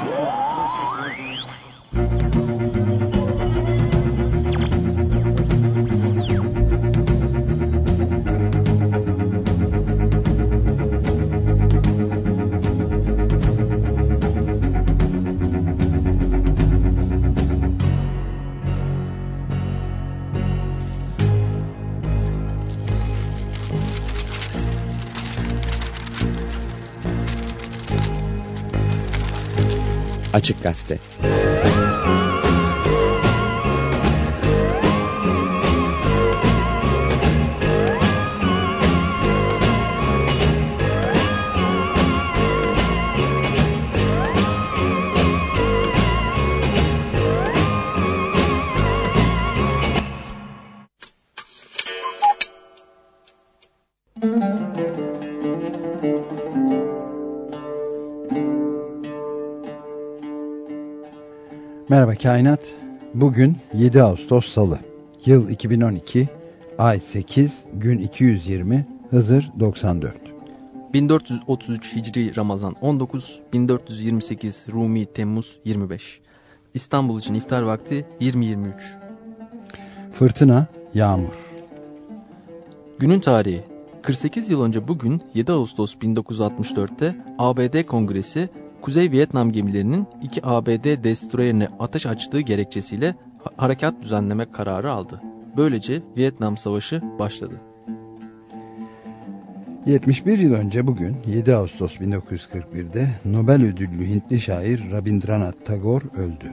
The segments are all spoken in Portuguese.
Oh, Açık Gazete Kainat. Bugün 7 Ağustos Salı. Yıl 2012, ay 8, gün 220, Hızır 94. 1433 Hicri Ramazan 19, 1428 Rumi Temmuz 25. İstanbul için iftar vakti 20.23. Fırtına, yağmur. Günün tarihi 48 yıl önce bugün 7 Ağustos 1964'te ABD Kongresi Kuzey Vietnam gemilerinin iki ABD destroyerine ateş açtığı gerekçesiyle harekat düzenleme kararı aldı. Böylece Vietnam Savaşı başladı. 71 yıl önce bugün 7 Ağustos 1941'de Nobel ödüllü Hintli şair Rabindranath Tagore öldü.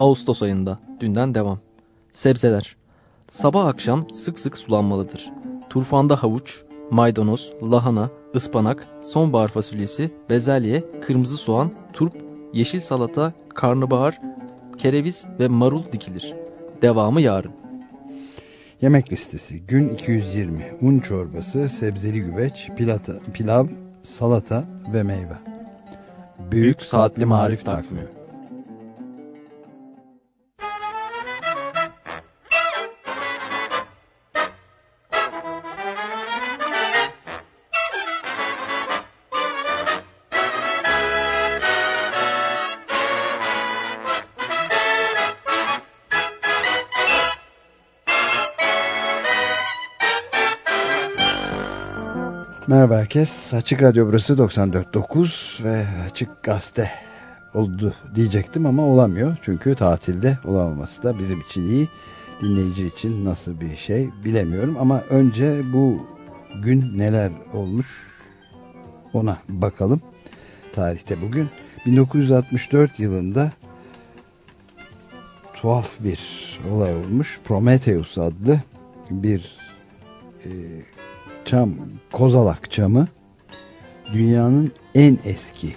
Ağustos ayında dünden devam. Sebzeler. Sabah akşam sık sık sulanmalıdır. Turfanda havuç, maydanoz, lahana, ıspanak, sonbahar fasulyesi, bezelye, kırmızı soğan, turp, yeşil salata, karnabahar, kereviz ve marul dikilir. Devamı yarın. Yemek listesi gün 220 un çorbası, sebzeli güveç, pilata, pilav, salata ve meyve. Büyük Saatli Marif Takvimi Merhaba herkes. Açık Radyo burası 94.9 ve Açık Gazete oldu diyecektim ama olamıyor. Çünkü tatilde olamaması da bizim için iyi. Dinleyici için nasıl bir şey bilemiyorum. Ama önce bu gün neler olmuş ona bakalım. Tarihte bugün 1964 yılında tuhaf bir olay olmuş. Prometheus adlı bir e, çam, kozalak çamı dünyanın en eski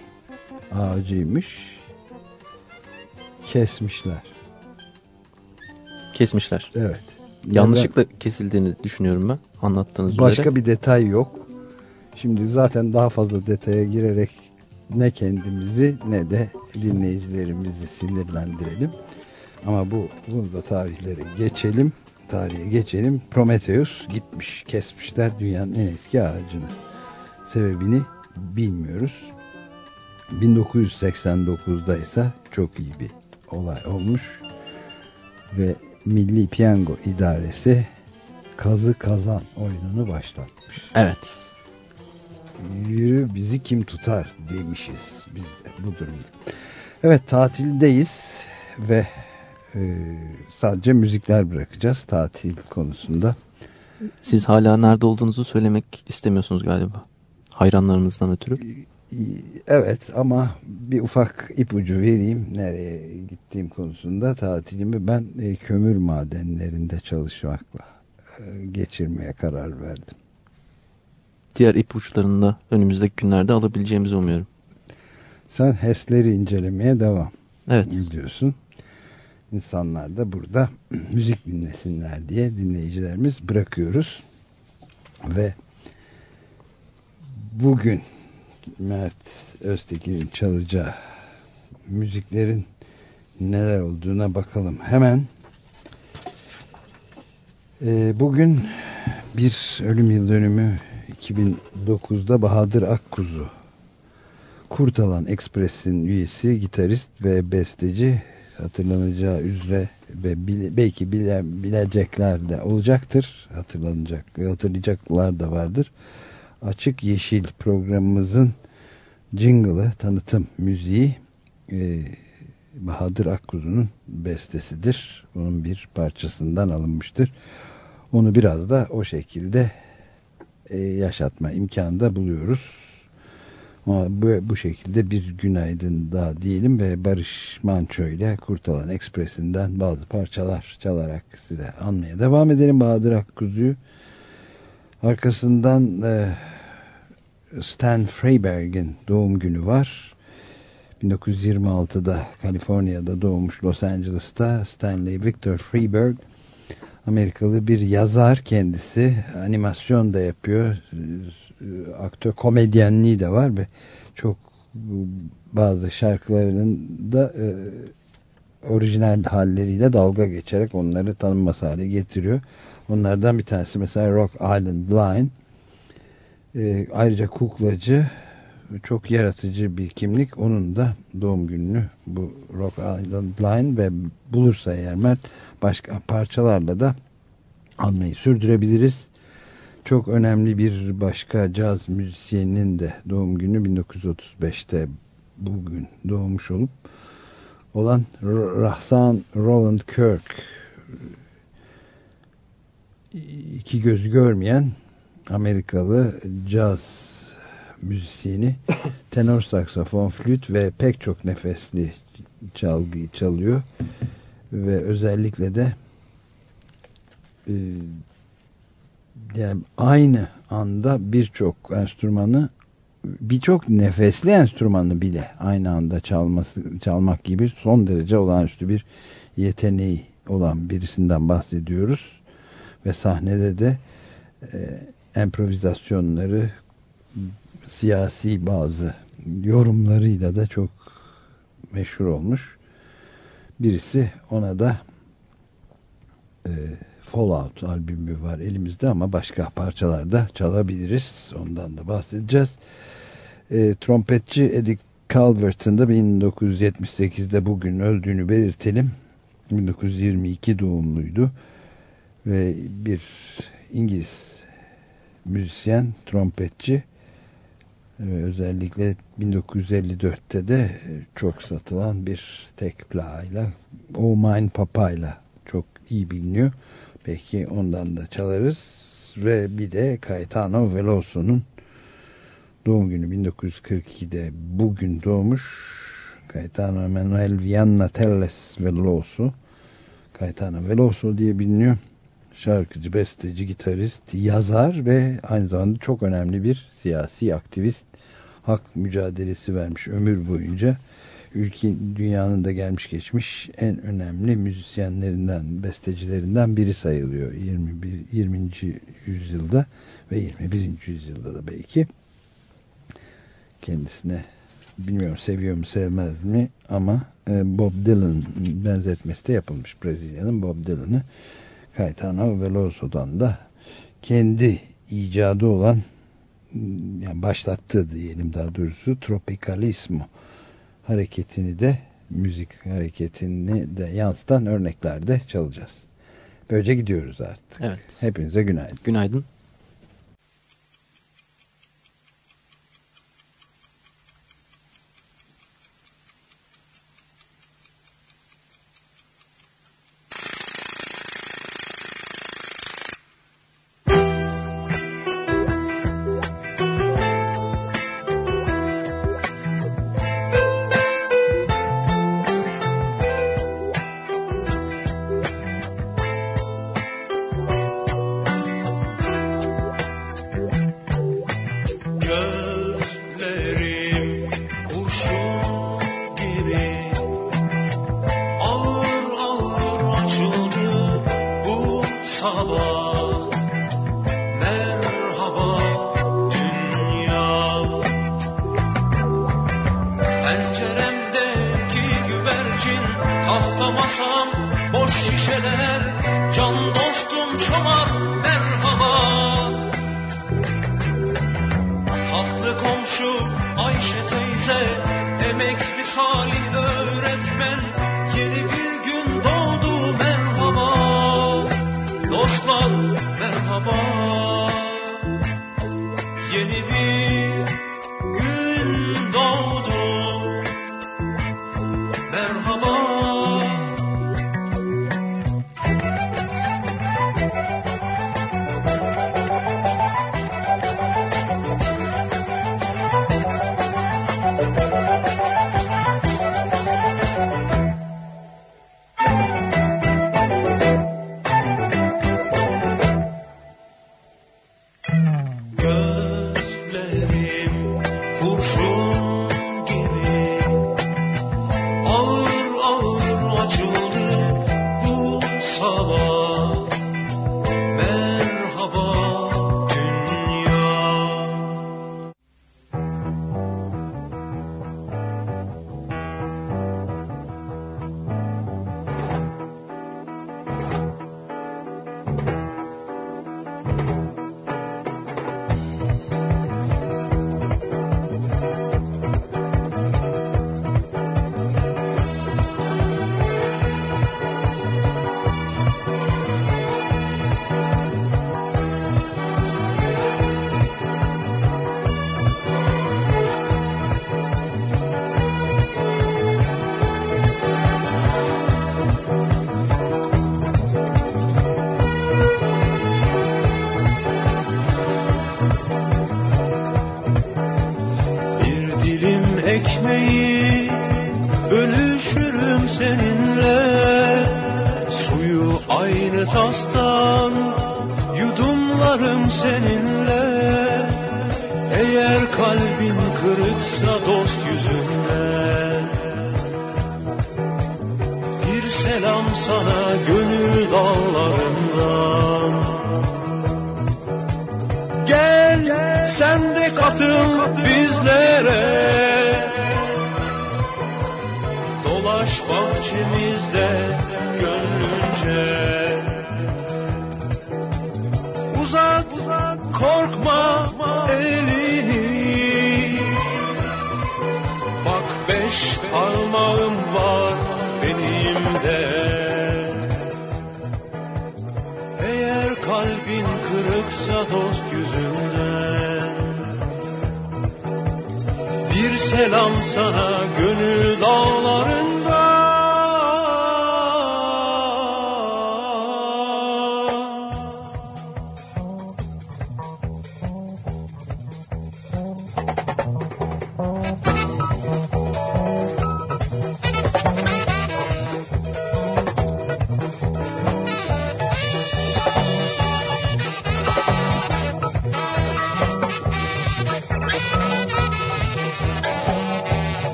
ağacıymış. Kesmişler. Kesmişler. Evet. Yanlışlıkla kesildiğini düşünüyorum ben anlattığınız Başka üzere. Başka bir detay yok. Şimdi zaten daha fazla detaya girerek ne kendimizi ne de dinleyicilerimizi sinirlendirelim. Ama bu bunu da tarihleri geçelim tarihe geçelim. Prometheus gitmiş, kesmişler dünyanın en eski ağacını. Sebebini bilmiyoruz. 1989'da ise çok iyi bir olay olmuş. Ve Milli Piyango İdaresi kazı kazan oyununu başlatmış. Evet. Yürü bizi kim tutar demişiz biz de bu durumda. Evet tatildeyiz ve e, sadece müzikler bırakacağız tatil konusunda. Siz hala nerede olduğunuzu söylemek istemiyorsunuz galiba. Hayranlarınızdan ötürü. Evet ama bir ufak ipucu vereyim nereye gittiğim konusunda tatilimi ben e, kömür madenlerinde çalışmakla e, geçirmeye karar verdim. Diğer ipuçlarını da önümüzdeki günlerde alabileceğimizi umuyorum. Sen HES'leri incelemeye devam evet. ediyorsun insanlar da burada müzik dinlesinler diye dinleyicilerimiz bırakıyoruz. Ve bugün Mert Öztekin'in çalacağı müziklerin neler olduğuna bakalım. Hemen e, bugün bir ölüm yıl dönümü 2009'da Bahadır Akkuzu Kurtalan Express'in üyesi, gitarist ve besteci hatırlanacağı üzere ve bile, belki bile, bilecekler de olacaktır. Hatırlanacak, hatırlayacaklar da vardır. Açık Yeşil programımızın jingle'ı, tanıtım müziği e, Bahadır Akkuzu'nun bestesidir. Onun bir parçasından alınmıştır. Onu biraz da o şekilde e, yaşatma imkanı da buluyoruz. Ama bu, bu şekilde bir günaydın daha diyelim ve Barış Manço ile Kurtalan Ekspresi'nden bazı parçalar çalarak size anmaya devam edelim Bahadır Akkuzu'yu. Arkasından e, Stan Freiberg'in doğum günü var. 1926'da Kaliforniya'da doğmuş Los Angeles'ta Stanley Victor Freiberg Amerikalı bir yazar kendisi animasyon da yapıyor aktör komedyenliği de var ve çok bazı şarkılarının da e, orijinal halleriyle dalga geçerek onları tanınmaz hale getiriyor. Onlardan bir tanesi mesela Rock Island Line e, ayrıca kuklacı çok yaratıcı bir kimlik. Onun da doğum gününü bu Rock Island Line ve bulursa eğer Mert başka parçalarla da almayı sürdürebiliriz. Çok önemli bir başka caz müzisyeninin de doğum günü 1935'te bugün doğmuş olup olan Rahsan Roland Kirk. İki gözü görmeyen Amerikalı caz müzisyeni tenor saksafon, flüt ve pek çok nefesli çalgıyı çalıyor ve özellikle de e, yani aynı anda birçok enstrümanı birçok nefesli enstrümanı bile aynı anda çalması çalmak gibi son derece olağanüstü bir yeteneği olan birisinden bahsediyoruz ve sahnede de e, improvizasyonları siyasi bazı yorumlarıyla da çok meşhur olmuş. Birisi ona da e, Fallout albümü var elimizde ama başka parçalarda çalabiliriz. Ondan da bahsedeceğiz. E, trompetçi Eddie Calvert'ın da 1978'de bugün öldüğünü belirtelim. 1922 doğumluydu. Ve bir İngiliz müzisyen, trompetçi ve özellikle 1954'te de çok satılan bir tek plağıyla Oh Mine Papa'yla çok iyi biliniyor. Belki ondan da çalarız. Ve bir de Caetano Veloso'nun doğum günü 1942'de bugün doğmuş. Caetano Emanuel Vianna Telles Veloso. Caetano Veloso diye biliniyor. Şarkıcı, besteci, gitarist, yazar ve aynı zamanda çok önemli bir siyasi aktivist. Hak mücadelesi vermiş ömür boyunca ülke dünyanın da gelmiş geçmiş en önemli müzisyenlerinden, bestecilerinden biri sayılıyor 21 20. yüzyılda ve 21. yüzyılda da belki kendisine bilmiyorum seviyor mu sevmez mi ama e, Bob Dylan benzetmesi de yapılmış Brezilya'nın Bob Dylan'ı Caetano Veloso'dan da kendi icadı olan yani başlattığı diyelim daha doğrusu Tropicalismo hareketini de müzik hareketini de yansıtan örneklerde çalacağız. Böylece gidiyoruz artık. Evet. Hepinize günaydın. Günaydın.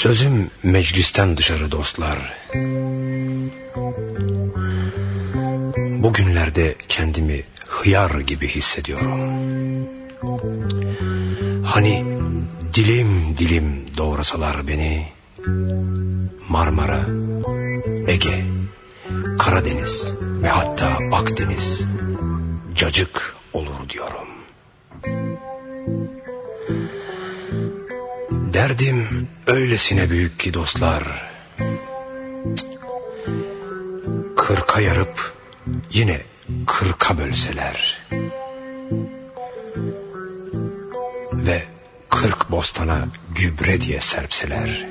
Sözüm meclisten dışarı dostlar. Bugünlerde kendimi hıyar gibi hissediyorum. Hani dilim dilim doğrasalar beni Marmara, Ege, Karadeniz ve hatta Akdeniz cacık olur diyorum. Derdim öylesine büyük ki dostlar. Kırka yarıp yine kırka bölseler. Ve kırk bostana gübre diye serpseler.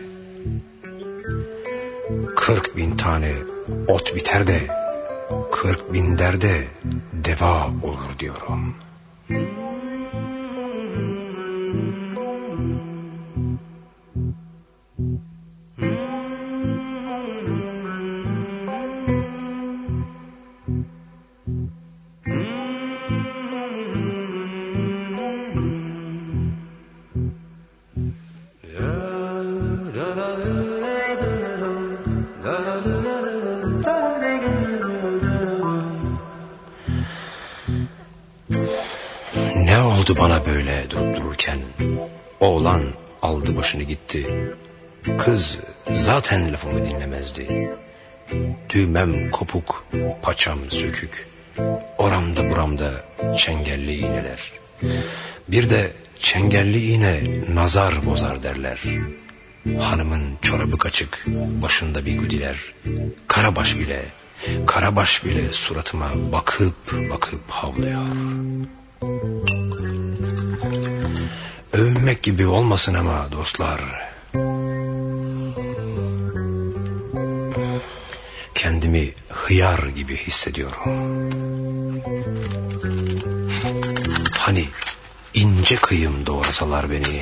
Kırk bin tane ot biter de kırk bin derde deva olur diyorum.'' Zaten lafımı dinlemezdi. Düğmem kopuk, paçam sökük. Oramda buramda çengelli iğneler. Bir de çengelli iğne nazar bozar derler. Hanımın çorabı kaçık, başında bir gudiler. Karabaş bile, karabaş bile suratıma bakıp bakıp havlıyor. Övünmek gibi olmasın ama dostlar. Kendimi hıyar gibi hissediyorum. Hani ince kıyım doğrasalar beni.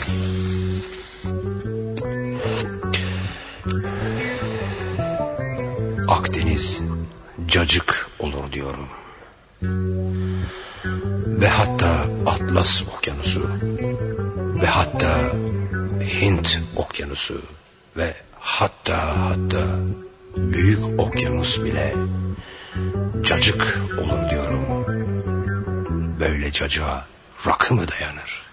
Akdeniz cacık olur diyorum. Ve hatta Atlas okyanusu ve hatta Hint okyanusu ve hatta hatta büyük okyanus bile cacık olur diyorum. Böyle cacığa rakı mı dayanır?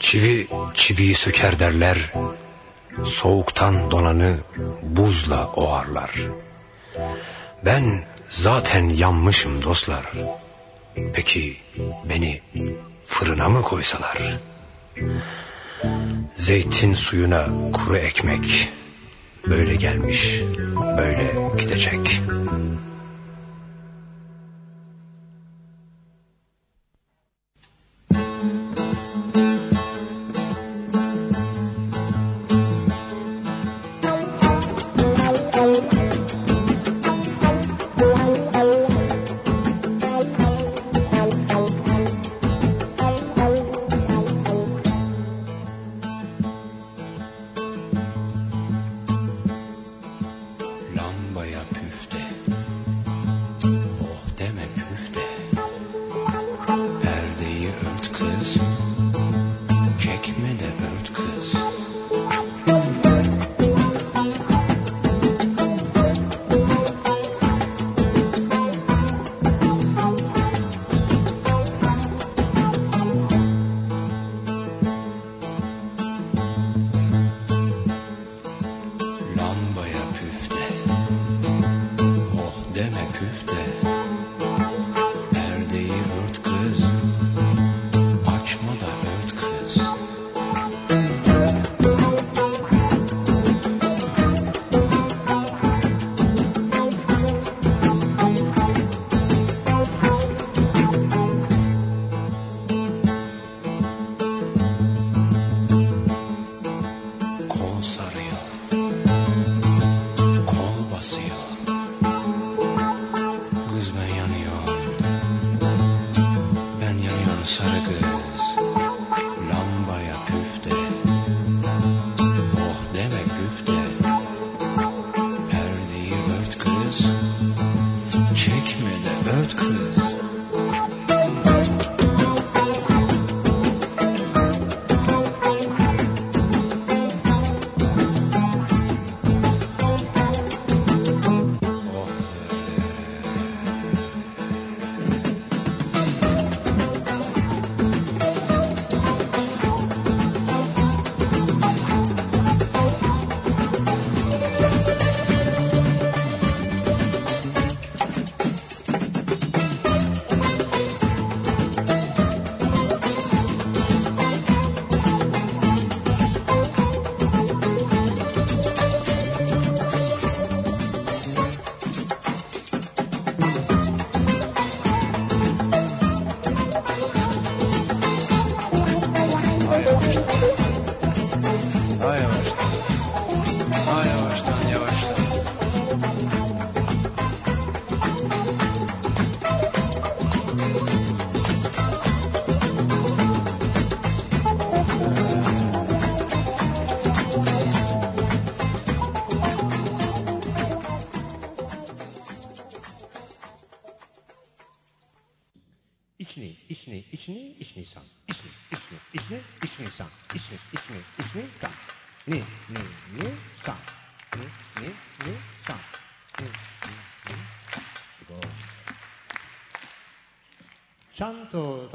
Çivi çiviyi söker derler, soğuktan donanı buzla oğarlar. Ben zaten yanmışım dostlar. Peki beni fırına mı koysalar? Zeytin suyuna kuru ekmek böyle gelmiş, böyle gidecek.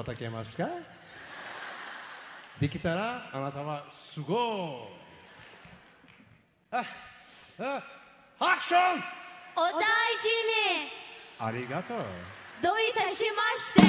叩けますか？できたらあなたはすごい。ああアクションお大事に。ありがとう。どういたしまして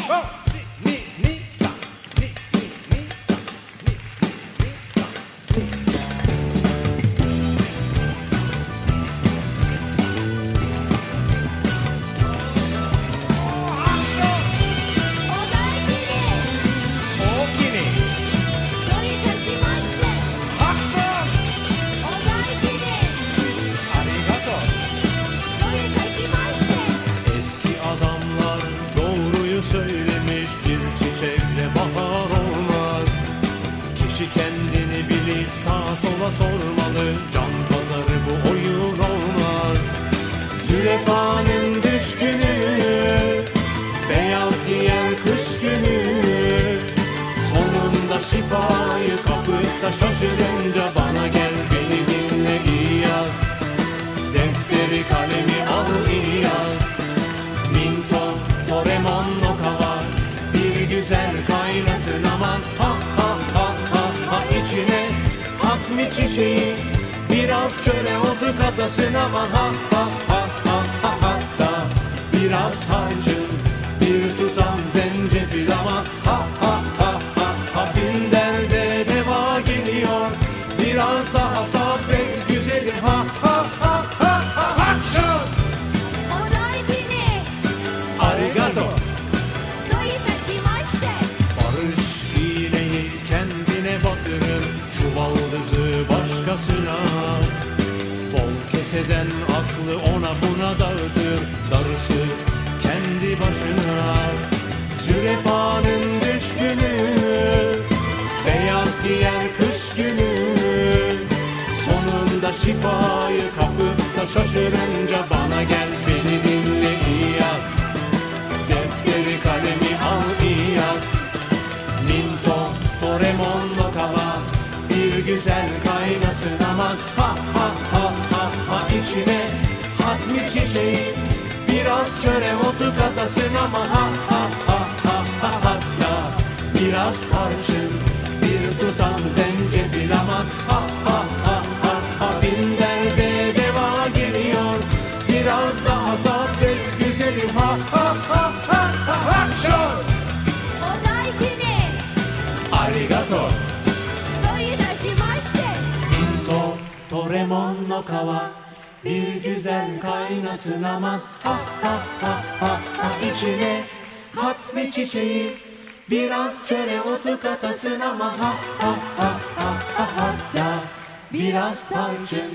tarçın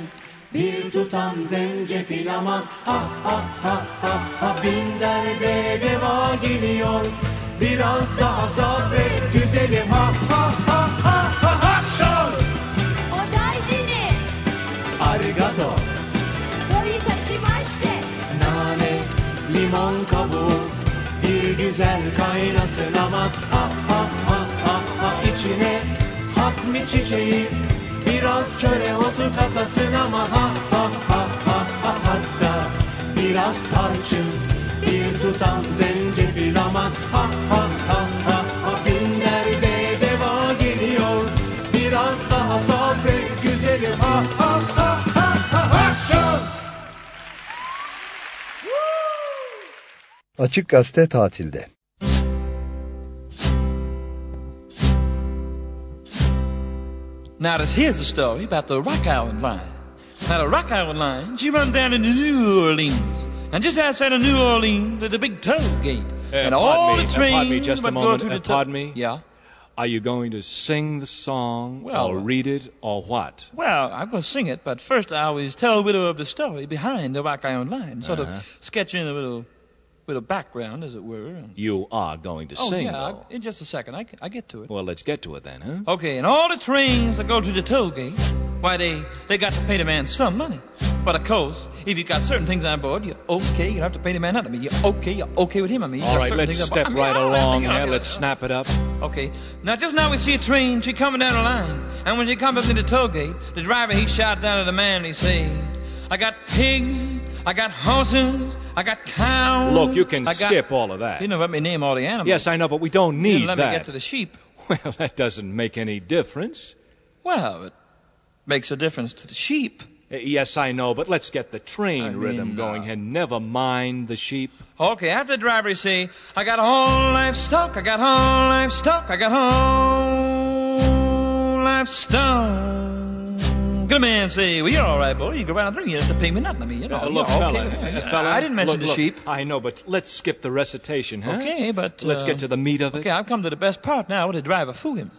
Bir tutam zencefil aman Ha ha ha ha ha Bin derde deva geliyor. Biraz daha sabret katasın ama Ha ha ha ha ha hatta Biraz tarçın Bir tutam zencefil aman Ha ha ha ha ha Bin derde deva geliyor Biraz daha sabret güzelim Ha ha ha ha ha Action! Açık Gazete tatilde. Now, this, here's a story about the Rock Island Line. Now, the Rock Island Line, she runs down into New Orleans. And just outside of New Orleans, there's a big toll gate. and Uh, all pardon me, the uh, trains pardon me just a moment. Uh, pardon me? Yeah. Are you going to sing the song Well, or read it or what? Well, I'm going to sing it, but first I always tell a little of the story behind the Rock Island Line, sort Uh-huh. of sketch in a little, little background, as it were. You are going to oh, sing, yeah, though. I- in just a second. I, I get to it. Well, let's get to it then, huh? Okay, and all the trains that go to the toll gate, why they they got to pay the man some money. But of course, if you got certain things on board, you're okay. You don't have to pay the man nothing. I mean, you're okay. You're okay with him. I mean, you All got let's things on board. step mean, right I to- along here. Let's snap it up. Okay. Now, just now we see a train. She coming down the line, and when she come up to the toll gate, the driver he shout down to the man. He say, "I got pigs, I got horses. I got cows. Look, you can I got- skip all of that. You know, let me name all the animals. Yes, I know, but we don't need didn't let that. me get to the sheep. Well, that doesn't make any difference. Well, it makes a difference to the sheep. Uh, Yes, I know, but let's get the train I rhythm mean, going uh, and never mind the sheep. Okay, after the driver you see, I got whole livestock, I got whole livestock, I got whole livestock. Good man say, well, you're all right, boy. You go around through, you have to pay me nothing. I mean, you know, Uh, look, fella, okay. uh, fella, I didn't mention look, the look, sheep. I know, but let's skip the recitation, huh? Okay, but Let's uh, get to the meat of it. Okay, I've come to the best part now. Where the driver fool him.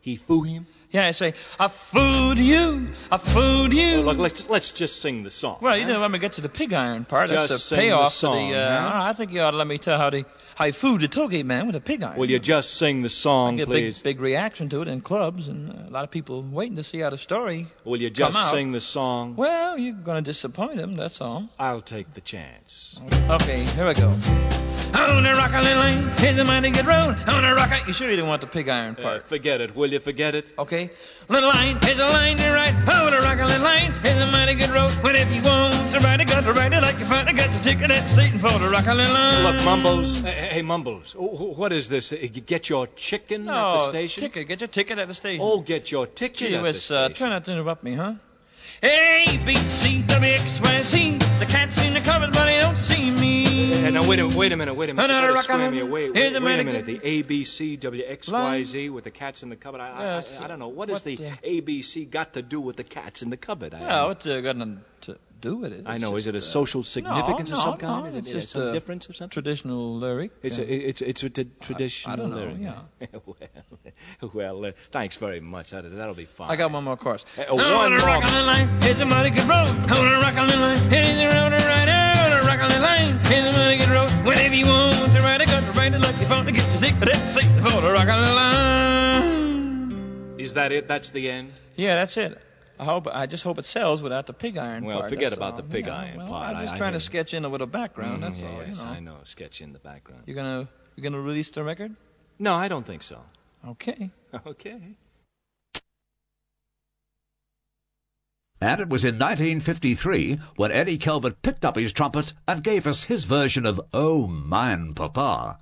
He foo him. Yeah, I say, I fooled you, I fooled you. Oh, look, let's let's just sing the song. Well, you know, when we get to the pig iron part, Just that's the the payoff song, to the. Uh? I think you ought to let me tell how the how you fooled the tollgate man with a pig iron. Will you just sing the song, get a please? big, big reaction to it in clubs, and uh, a lot of people waiting to see how the story. Will you just sing the song? Well, you're going to disappoint them, That's all. I'll take the chance. Okay, here we go. On the rock lane, here's a mighty good road. On the rock, you sure you didn't want the pig iron Uh, part? forget it. Will you forget it? Okay. Little line, here's a line to ride. Oh, the rock little line, here's a mighty good road. When if you want to ride it, got to ride it like you find it. Got the ticket at the station for the rock little line. Look, Mumbles. Hey, hey, Mumbles. wh- wh- What is this? Uh, get your chicken at the Oh, station? ticket. Get your ticket at the station. Oh, get your ticket Gee at the station. uh, try not to interrupt me, huh? A, B, C, W, X, Y, Z. The cat's in the cupboard, but they don't see me. Hey, now wait a, wait a minute, wait a minute. Another You rock on scram it. here. Wait, Here's wait, a wait a minute. The A, B, C, W, X, Y, Z with the cats in the cupboard. I, I, I, I don't know. What has the the- A, B, C got to do with the cats in the cupboard? I, Well, what's uh, got nothing to do with it? I know. Is it a uh, social significance no, of some no, kind? no, Is it- it's is it just some a difference of some Traditional lyric. It's a it's it's a t- traditional know, lyric. yeah. well, well, uh, thanks very much. That, that'll be fine. I got one more course. Uh, On one the more. rock on the line, here's a mighty good road. On the rock on the line, here's a road to ride. On the rock on the line, here's a mighty good road. Whenever you want to ride it, got to ride it like you found to get your ticket. That's it for the rock on the line. Is that it? That's the end. Yeah, that's it. I hope. I just hope it sells without the pig iron Well, part. forget about all. the pig Yeah, iron well, part. I'm just I trying to sketch in a little background. Mm, that's all. yes, you know. I know. Sketch in the background. You're gonna you're gonna release the record? No, I don't think so. Okay. Okay. And it was in 1953 when Eddie Calvert picked up his trumpet and gave us his version of Oh Mine Papa.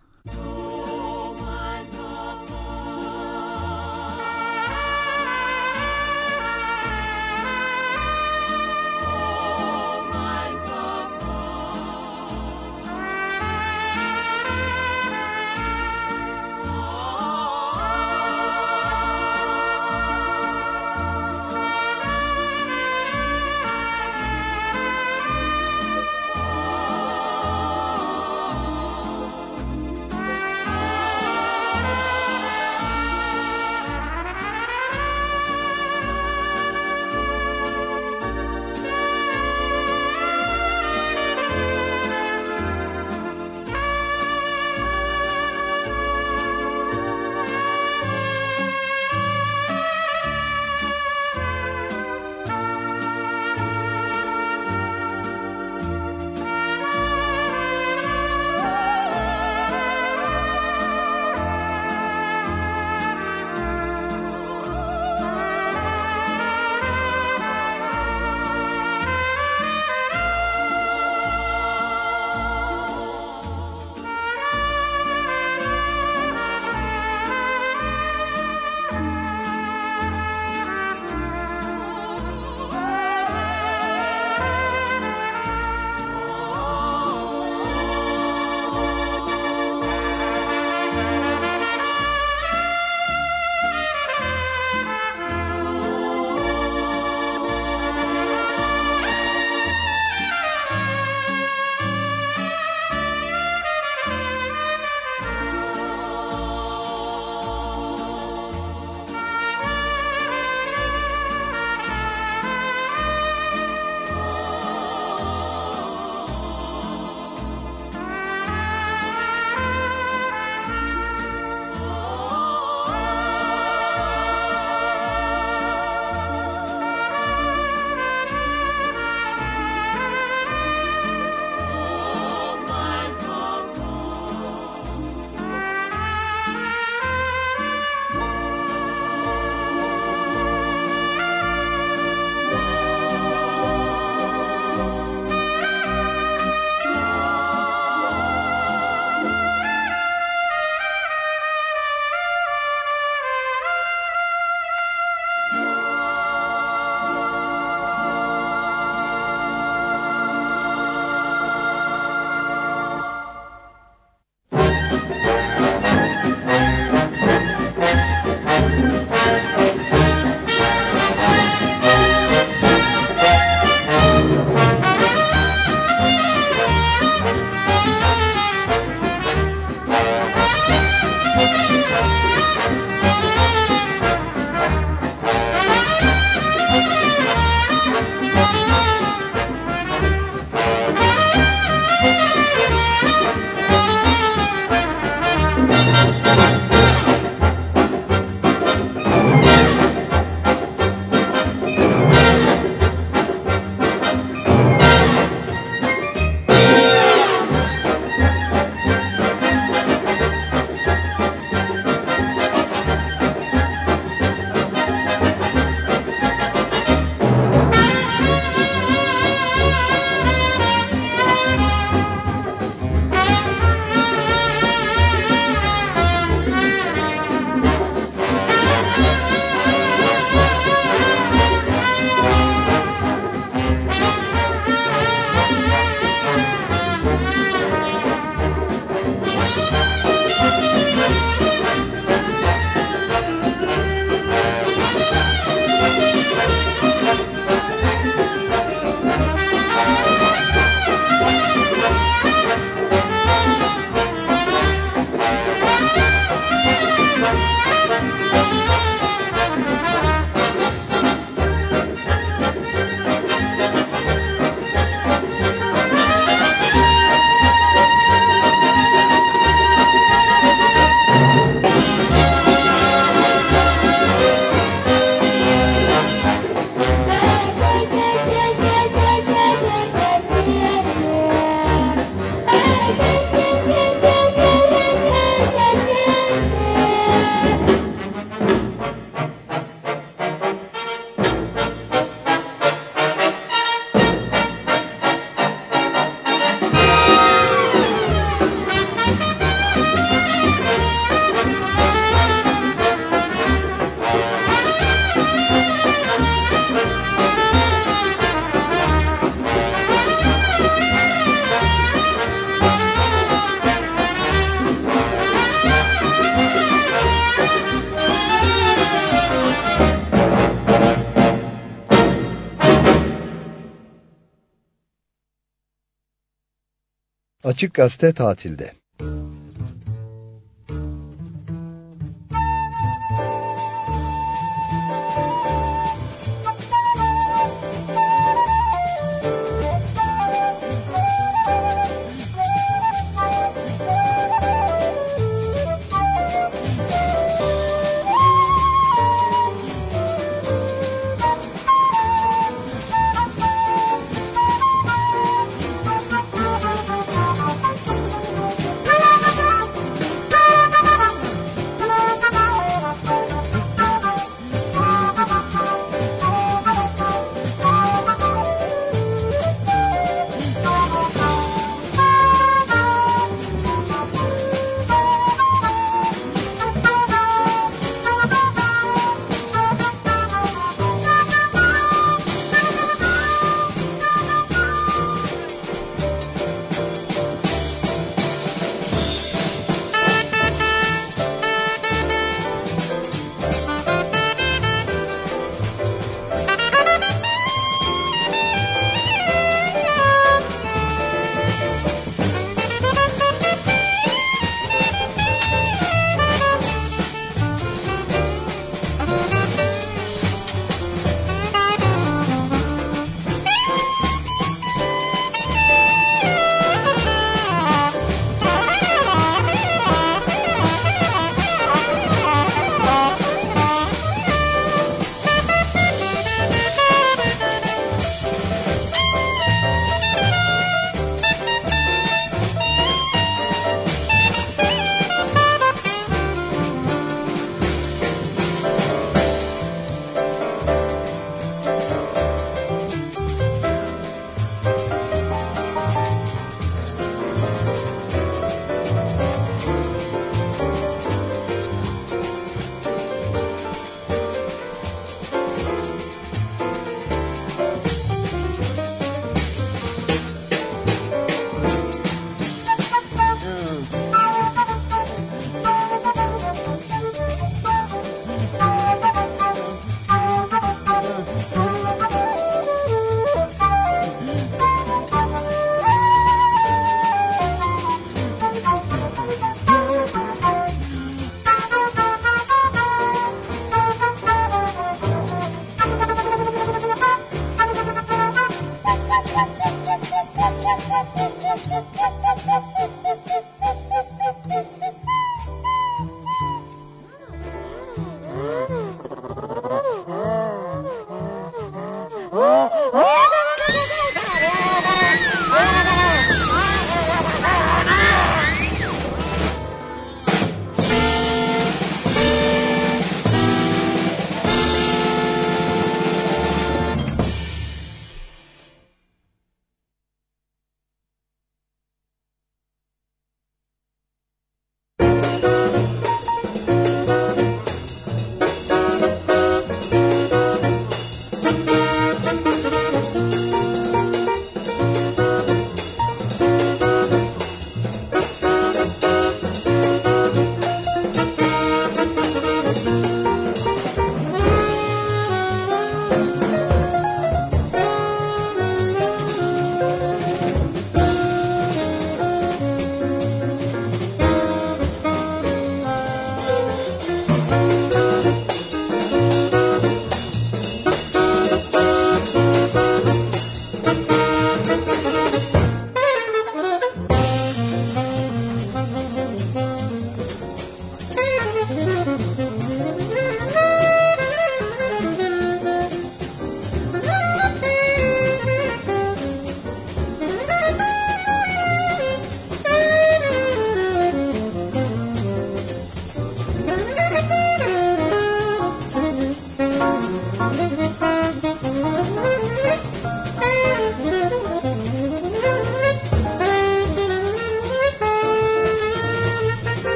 Açık Gazete tatilde.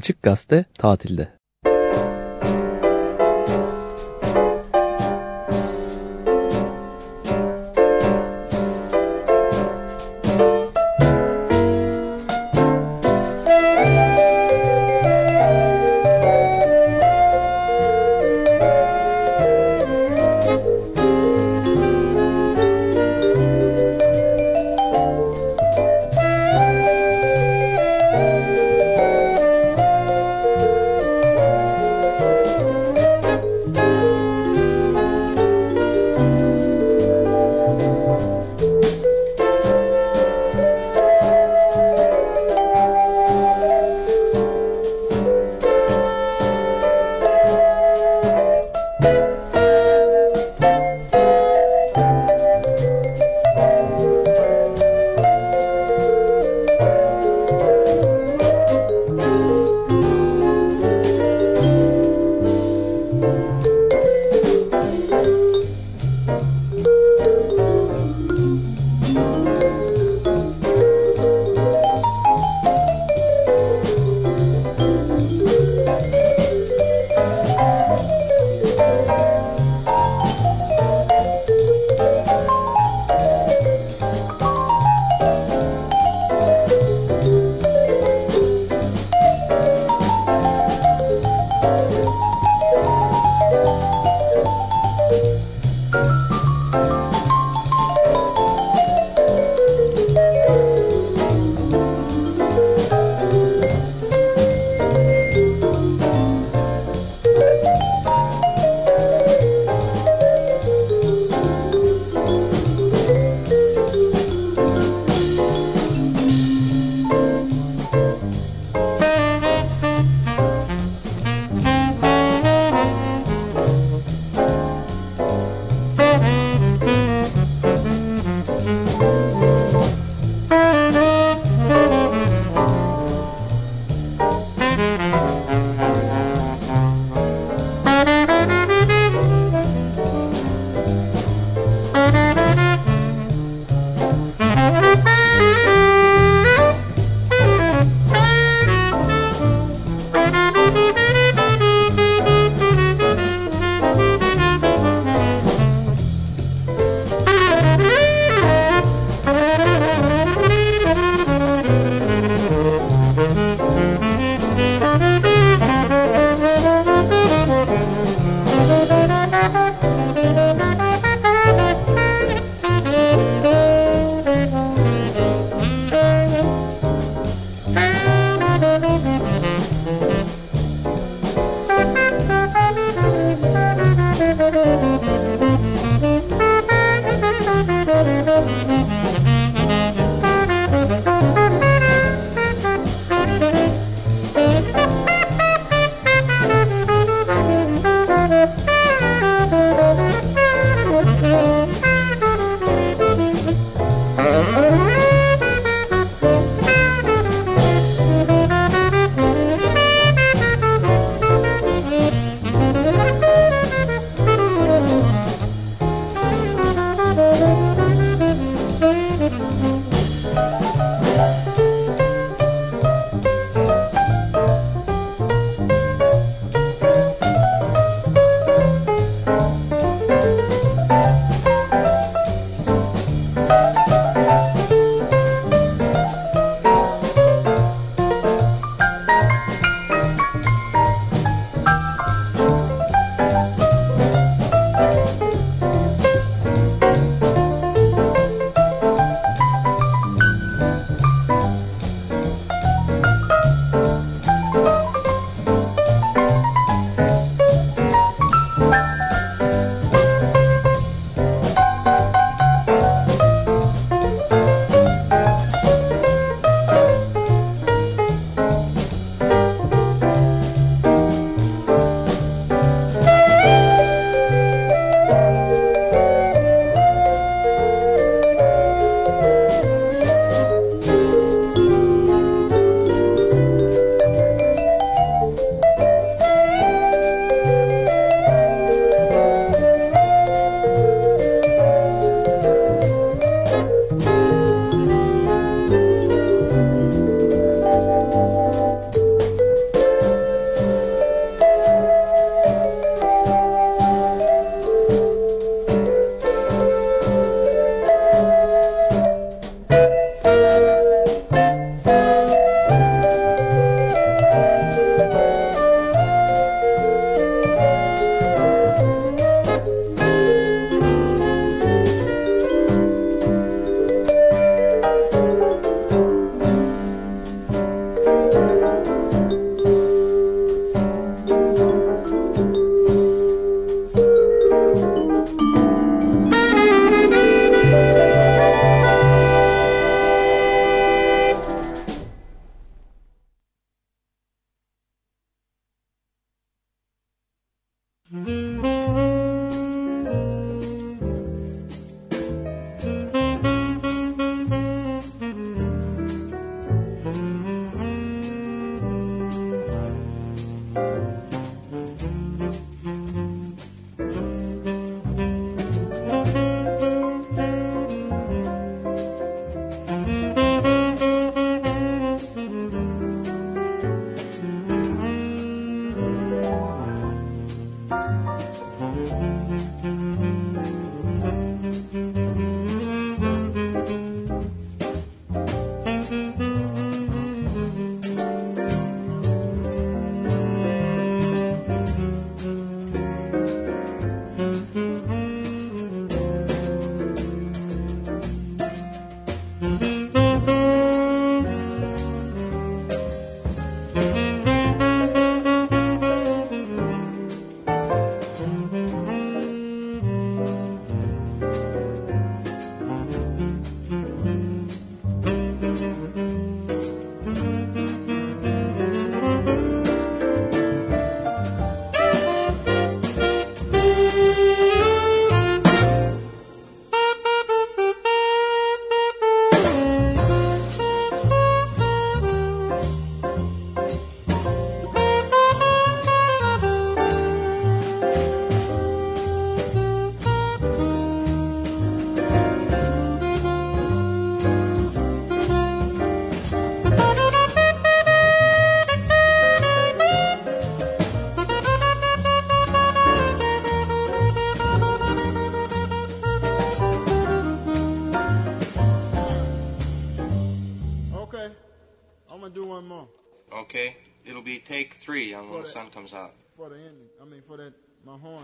Açık Gazete tatilde.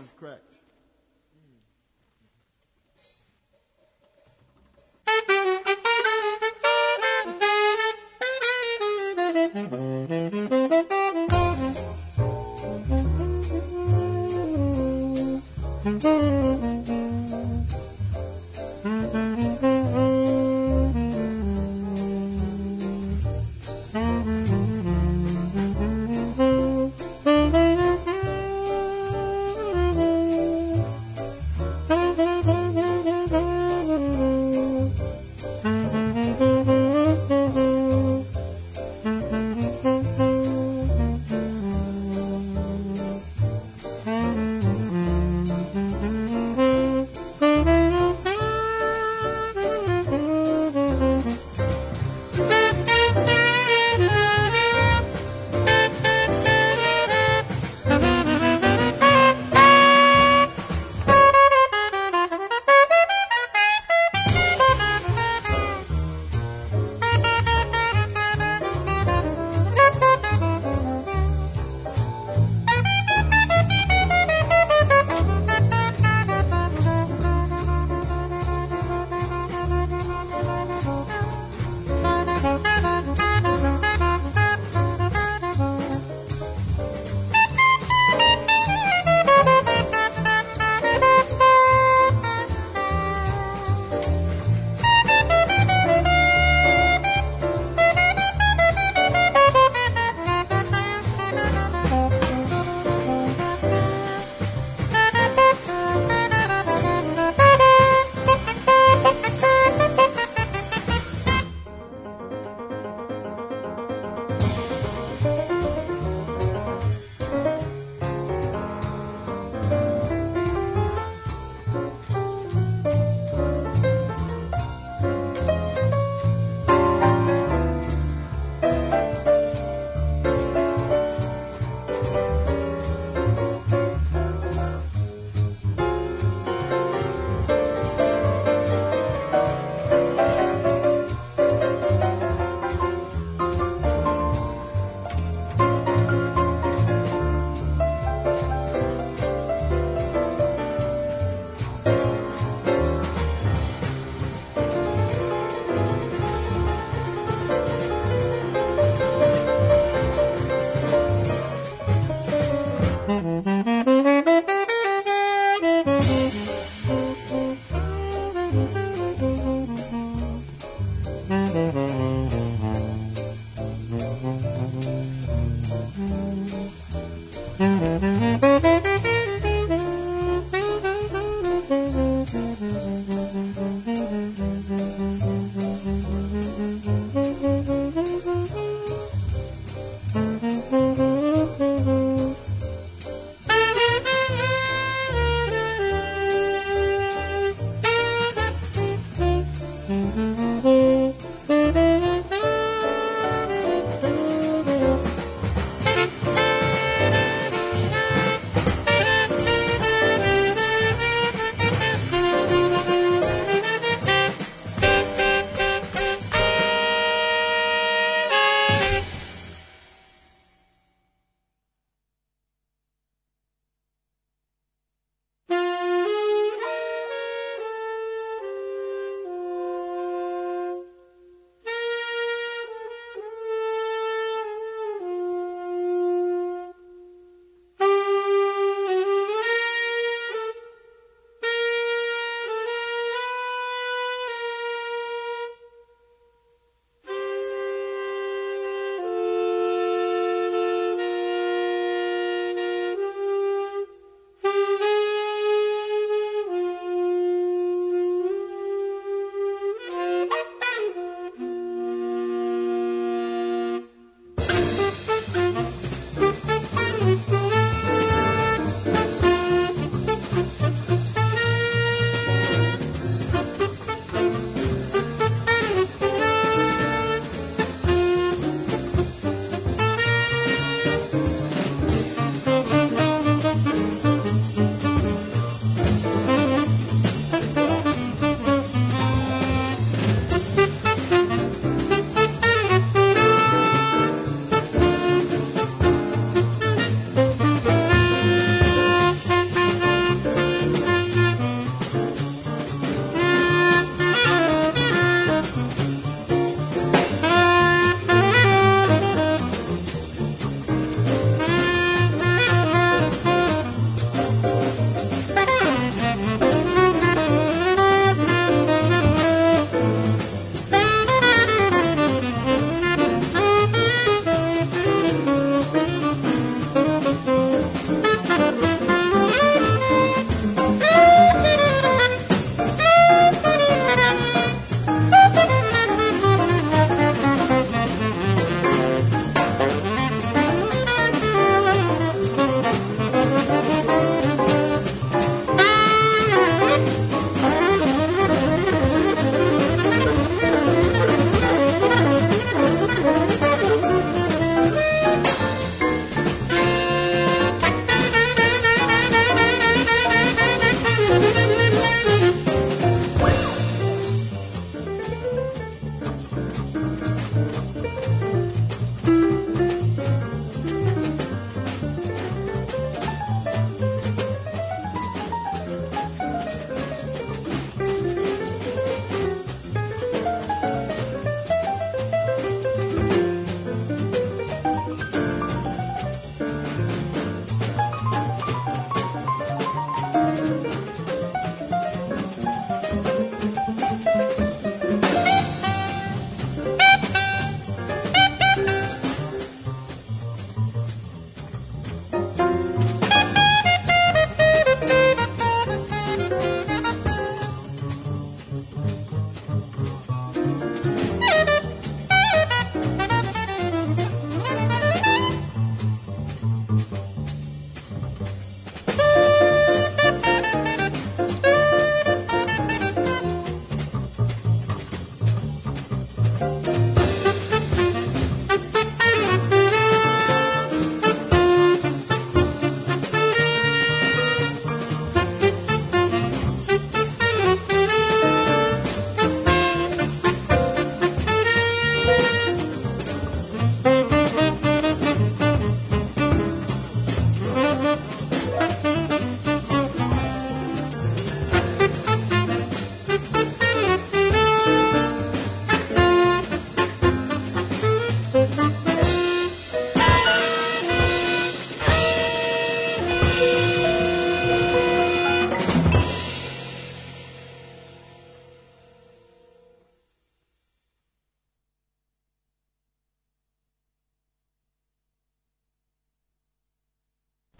That's correct.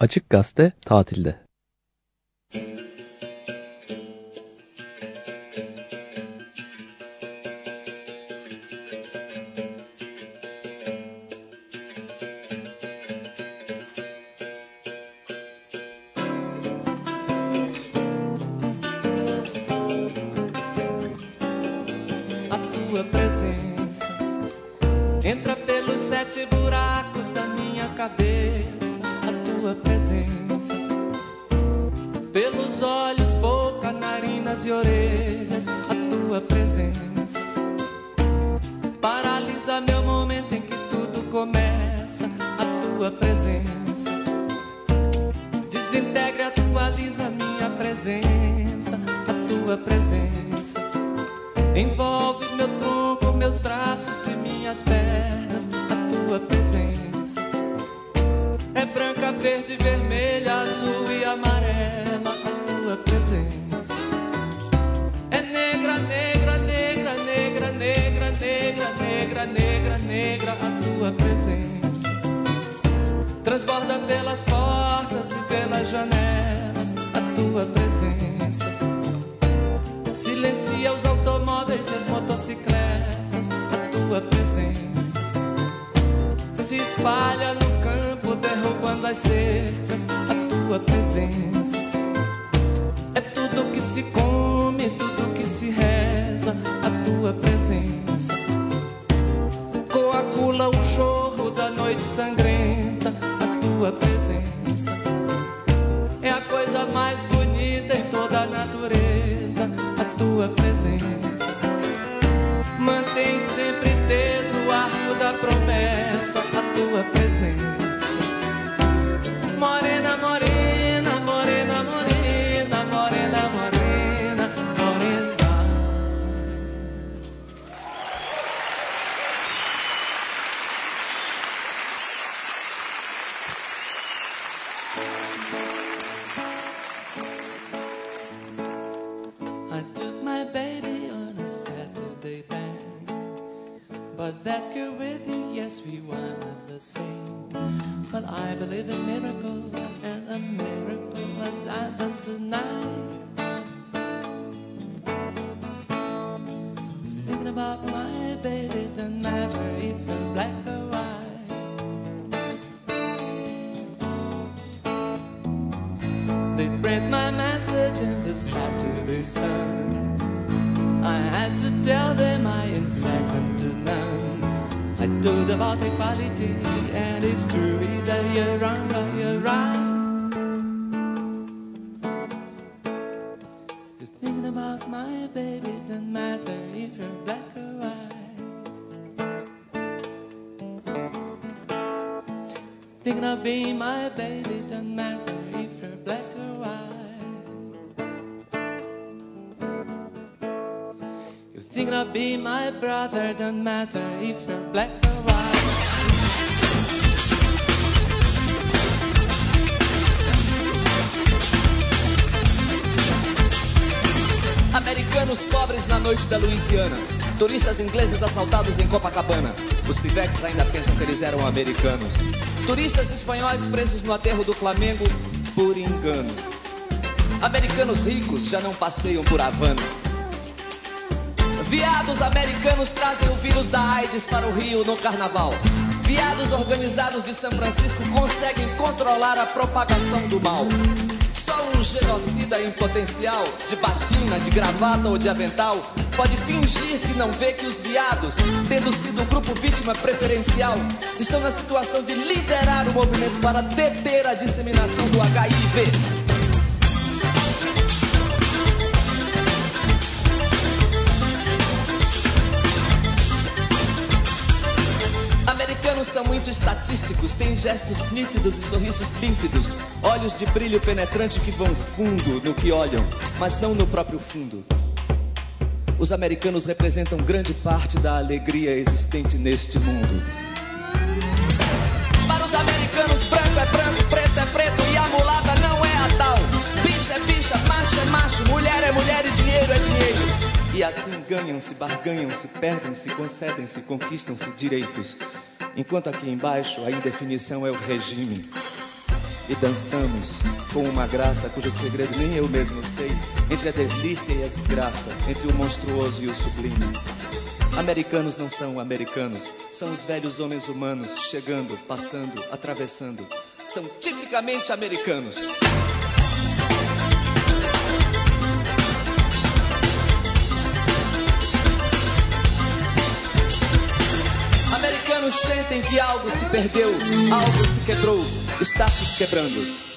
Açık Gazete tatilde. Brother, doesn't matter if you're black or white. Americanos pobres na noite da Louisiana. Turistas ingleses assaltados em Copacabana. Os pivetes ainda pensam que eles eram americanos. Turistas espanhóis presos no aterro do Flamengo por engano. Americanos ricos já não passeiam por Havana. Viados americanos trazem o vírus da AIDS para o Rio no carnaval. Viados organizados de São Francisco conseguem controlar a propagação do mal. Só um genocida em potencial, de batina, de gravata ou de avental, pode fingir que não vê que os viados, tendo sido o grupo vítima preferencial, estão na situação de liderar o movimento para deter a disseminação do HIV. Muito estatísticos, têm gestos nítidos e sorrisos límpidos, olhos de brilho penetrante que vão fundo no que olham, mas não no próprio fundo. Os americanos representam grande parte da alegria existente neste mundo. Para os americanos, branco é branco, preto é preto e a mulata não é a tal. Bicha é bicha, macho é macho, mulher é mulher e dinheiro é dinheiro. E assim ganham-se, barganham-se, perdem-se, concedem-se, conquistam-se direitos. Enquanto aqui embaixo a indefinição é o regime. e dançamos com uma graça cujo segredo nem eu mesmo sei, entre a delícia e a desgraça, entre o monstruoso e o sublime. Americanos não são americanos, são os velhos homens humanos chegando, passando, atravessando. São tipicamente americanos. Sentem que algo se perdeu, algo se quebrou, está se quebrando.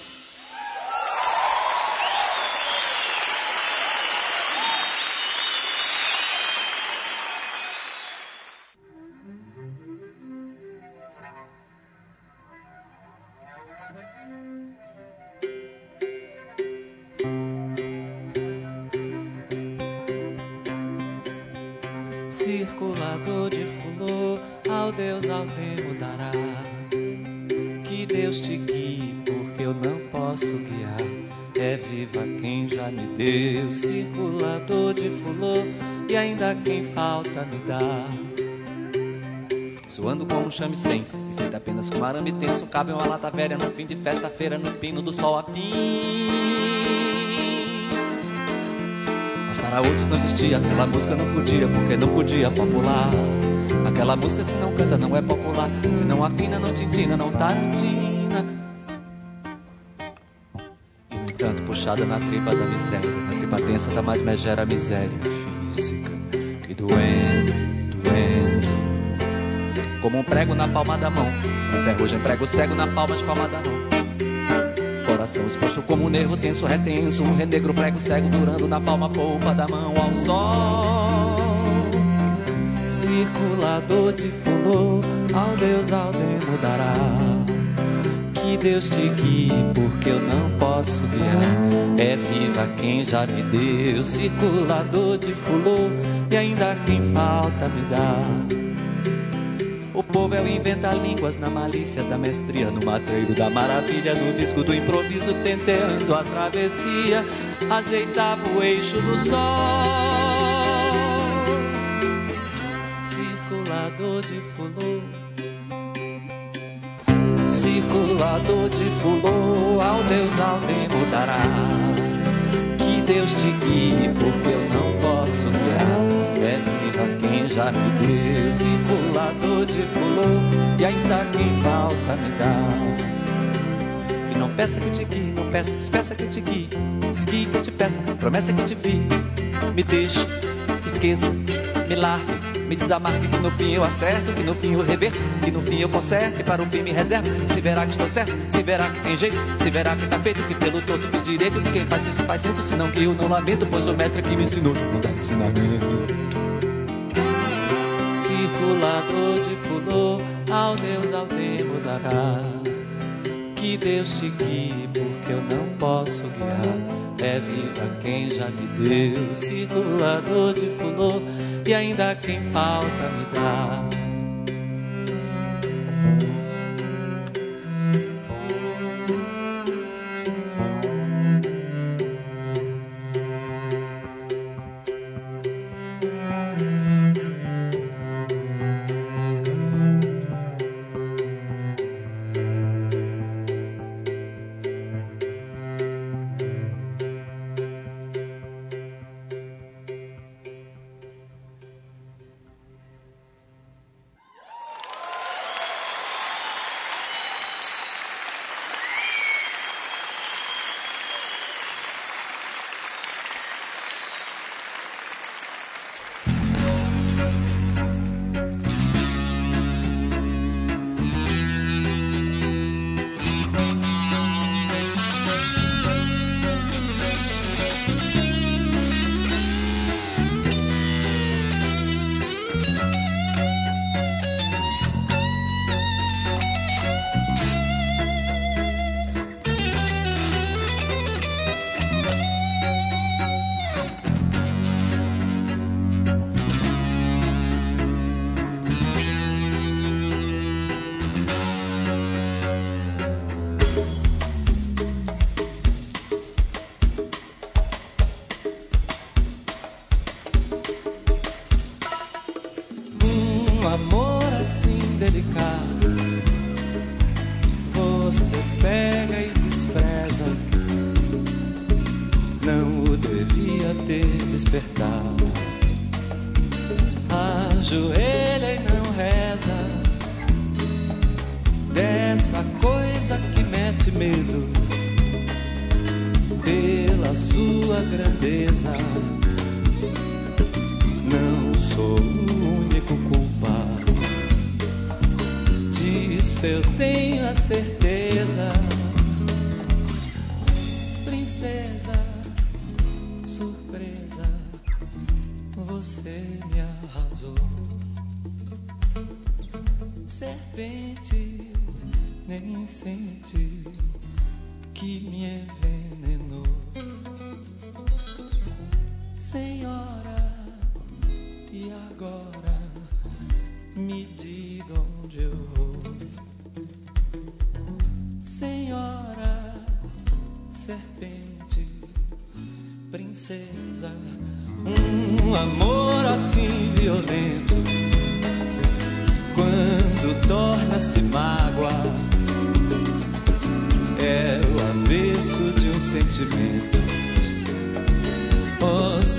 Um chame sem, e feito apenas com arame tenso, cabe uma lata velha no fim de festa-feira, no pino do sol a pim. Mas para outros não existia, aquela música não podia, porque não podia popular. Aquela música se não canta não é popular, se não afina, não tintina, não tarantina. E no entanto, puxada na tripa da miséria, na tripa densa da mais megera miséria física. E doendo. Como um prego na palma da mão, ferrugem prego cego na palma de palma da mão coração exposto como um nervo tenso, retenso, um renegro prego cego durando na palma polpa da mão ao sol. Circulador de fulô, ao Deus ao demo dará. Que Deus te guie, porque eu não posso guiar. É viva quem já me deu, circulador de fulô, e ainda quem falta me dá. O povo é o inventa-línguas na malícia da mestria, no matreiro da maravilha, no disco do improviso, tenteando a travessia, azeitava o eixo do sol. Circulador de fulô, circulador de fulô, ao Deus ao tempo dará. Que Deus te guie, porque eu já me deu, circulador de fulô, e ainda quem falta me dá. E não peça que te guie, não peça, despeça que te guie, desguie que te peça, promessa que te vi. Me deixe, esqueça, me largue, me desamarque, que no fim eu acerto, que no fim eu reverto, que no fim eu conserto, e para o fim me reservo. Se verá que estou certo, se verá que tem jeito, se verá que tá feito, que pelo todo tem direito, que quem faz isso faz certo, senão que eu não lamento, pois o mestre que me ensinou não dá ensinamento. Circulador de fulô, ao Deus ao tempo dará. Que Deus te guie, porque eu não posso guiar. É viva quem já me deu, circulador de fulô, e ainda quem falta me dá.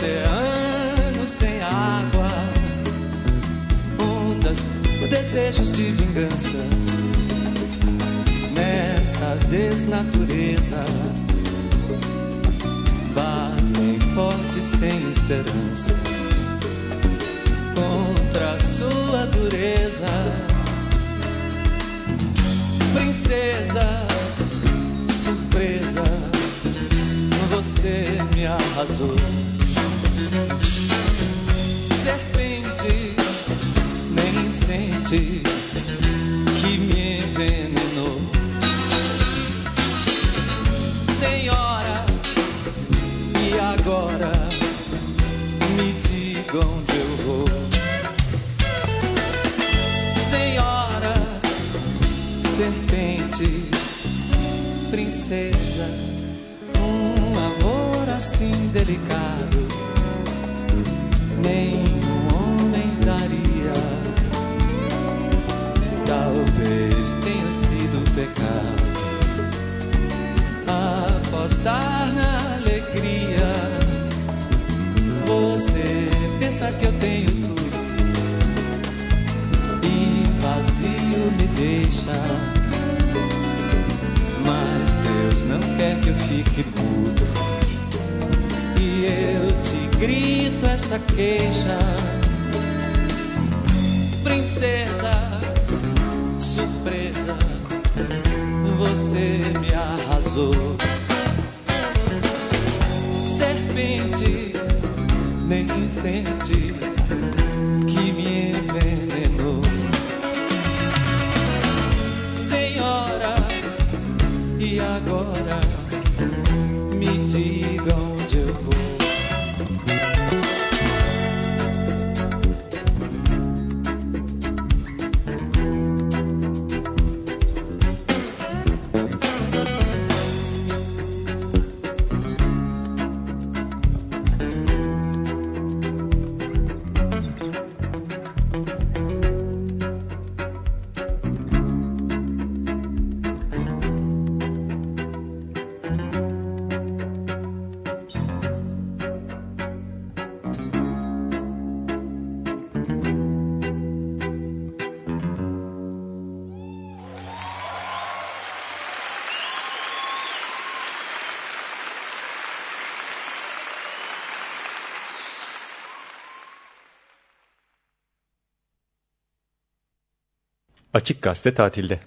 Oceano sem água, ondas, desejos de vingança. Nessa desnatureza, batem forte sem esperança contra a sua dureza. Princesa, surpresa, você me arrasou. Serpente, nem sente que me envenenou. Senhora, e agora me diga onde eu vou. Senhora, serpente, princesa, um amor assim delicado, nenhum homem daria. Talvez tenha sido pecado apostar na alegria. Você pensa que eu tenho tudo e vazio me deixa. Mas Deus não quer que eu fique mudo. Grito esta queixa, princesa, surpresa, você me arrasou. Serpente, nem sente Açık Gazete tatilde.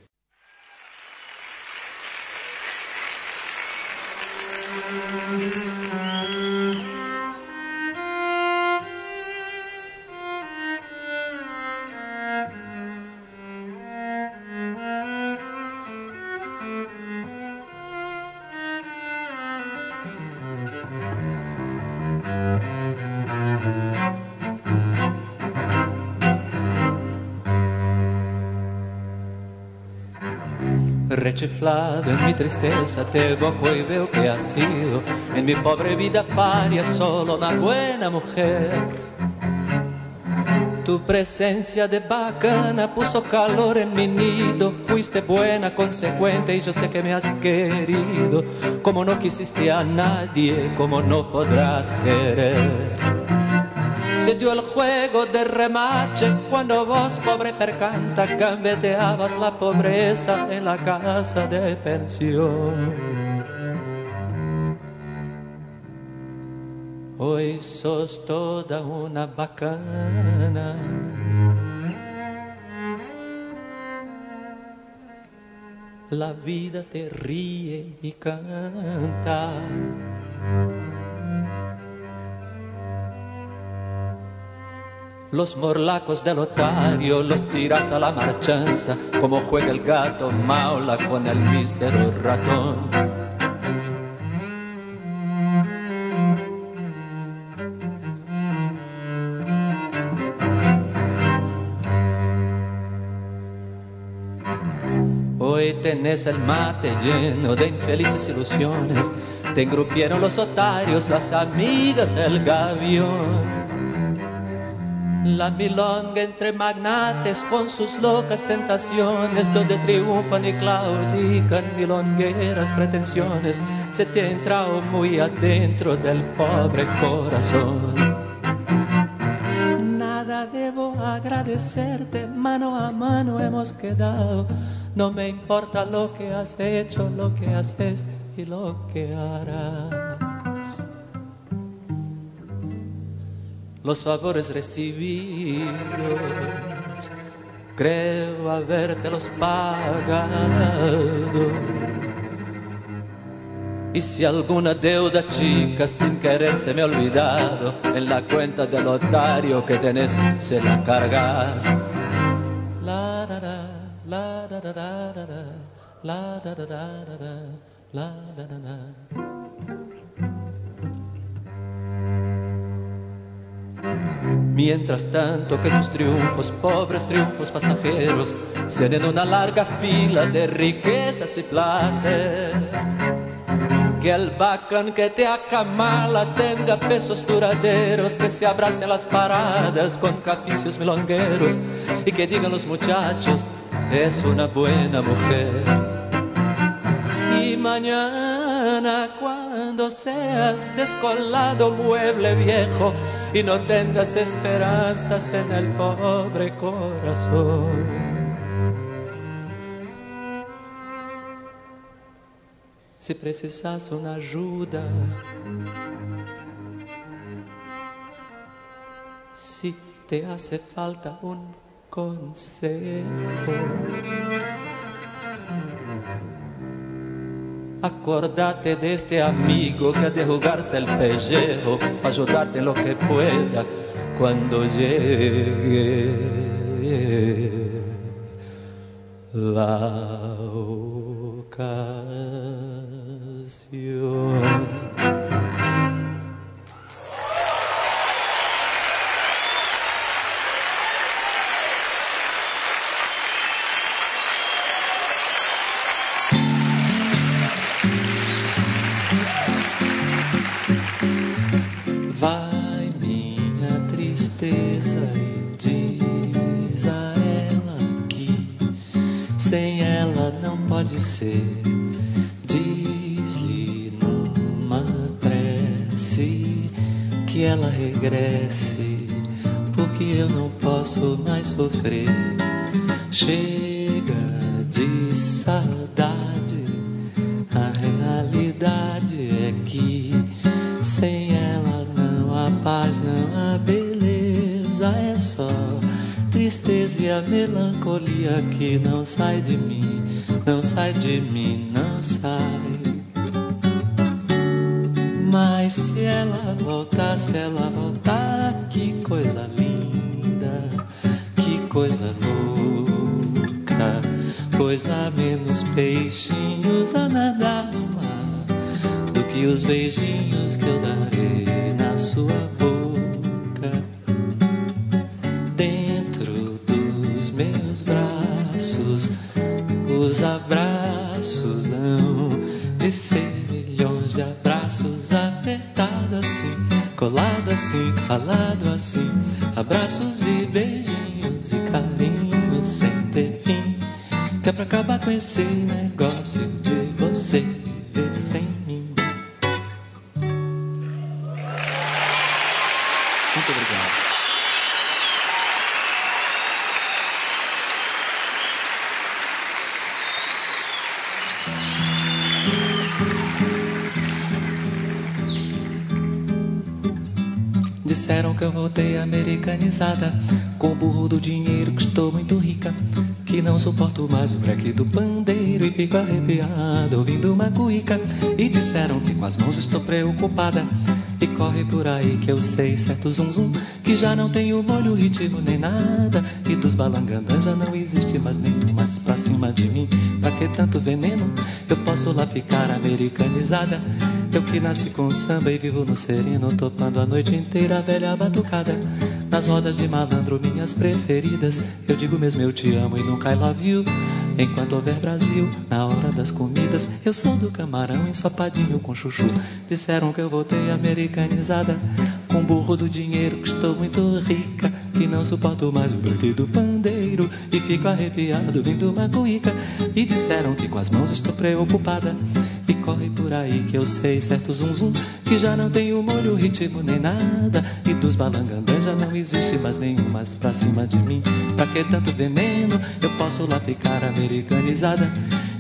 En mi tristeza te evoco y veo que has sido en mi pobre vida paria solo una buena mujer. Tu presencia de bacana puso calor en mi nido, fuiste buena, consecuente y yo sé que me has querido, como no quisiste a nadie, como no podrás querer. Se dio el juego de remache cuando vos, pobre percanta, gambeteabas la pobreza en la casa de pensión. Hoy sos toda una bacana. La vida te ríe y canta. Los morlacos del otario los tiras a la marchanta, como juega el gato maula con el mísero ratón. Hoy tenés el mate lleno de infelices ilusiones. Te engrupieron los otarios, las amigas, el gavión. La milonga entre magnates con sus locas tentaciones, donde triunfan y claudican milongueras pretensiones, se te ha entrado muy adentro del pobre corazón. Nada debo agradecerte, mano a mano hemos quedado. No me importa lo que has hecho, lo que haces y lo que harás. Los favores recibidos, creo habértelos pagado. Y si alguna deuda chica sin querer se me ha olvidado, en la cuenta del otario que tenés se la cargas. La, da, la, da, la, da, la, da. Mientras tanto que tus triunfos, pobres triunfos pasajeros, sean en una larga fila de riquezas y placer. Que el bacán que te acamala tenga pesos duraderos, que se abracen las paradas con caficios milongueros y que digan los muchachos, es una buena mujer. Y mañana cuando seas descolado mueble viejo y no tengas esperanzas en el pobre corazón. Se precisas uma ajuda, se te hace falta um consejo, acordate de este amigo que ha de jugarse el pellejo para ayudarte lo que pueda cuando llegue la ocasión. Pode ser. Diz-lhe numa prece que ela regresse, porque eu não posso mais sofrer. Chega de saudade, a realidade é que sem ela não há paz, não há beleza, é só tristeza e a melancolia que não sai de mim, não sai de mim, não sai. Mas se ela voltar, se ela voltar, que coisa linda, que coisa louca, pois há menos peixinhos a nadar no mar do que os beijinhos que eu darei na sua boca. Os abraços hão de ser milhões de abraços apertado assim, colado assim, calado assim, abraços e beijinhos e carinhos sem ter fim. Que é pra acabar com esse negócio americanizada Com o burro do dinheiro que estou muito rica Que não suporto mais o breque do pandeiro E fico arrepiado ouvindo uma cuíca. E disseram que com as mãos estou preocupada E corre por aí que eu sei certo zum zum Que já não tenho molho, ritmo nem nada. E dos balangandãs já não existe mais nenhum mais pra cima de mim. Pra que tanto veneno? Eu posso lá ficar americanizada. Eu que nasci com samba e vivo no sereno, topando a noite inteira a velha batucada. Nas rodas de malandro, minhas preferidas, eu digo mesmo eu te amo e nunca I love you. Enquanto houver Brasil, na hora das comidas, eu sou do camarão ensopadinho com chuchu. Disseram que eu voltei americanizada, com burro do dinheiro que estou muito rica. Que não suporto mais o breque do pandeiro e fico arrepiado vindo uma cuíca. E disseram que com as mãos estou preocupada. E corre por aí que eu sei certo zum zum Que já não tenho molho, ritmo nem nada. E dos balangandãs já não existe mais nenhum mais pra cima de mim. Pra que tanto veneno? Eu posso lá ficar americanizada.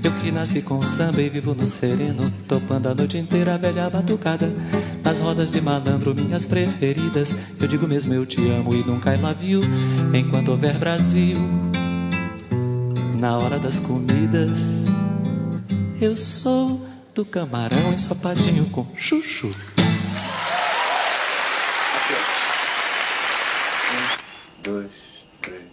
Eu que nasci com samba e vivo no sereno Topando a noite inteira a velha batucada. Nas rodas de malandro minhas preferidas. Eu digo mesmo eu te amo e nunca I love you Enquanto houver Brasil Na hora das comidas eu sou do camarão ensopadinho com chuchu. Dois, três.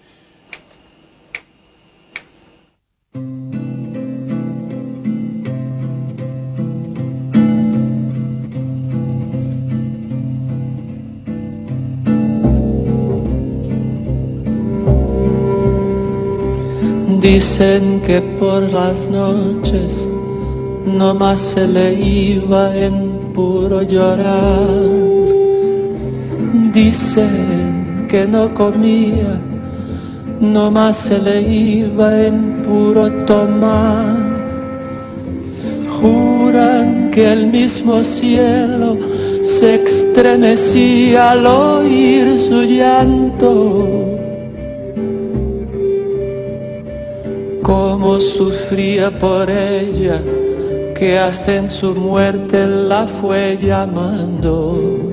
Dicen que por las noches no más se le iba en puro llorar. Dicen que no comía, no más se le iba en puro tomar. Juran que el mismo cielo se estremecía al oír su llanto. Cómo sufría por ella que hasta en su muerte la fue llamando.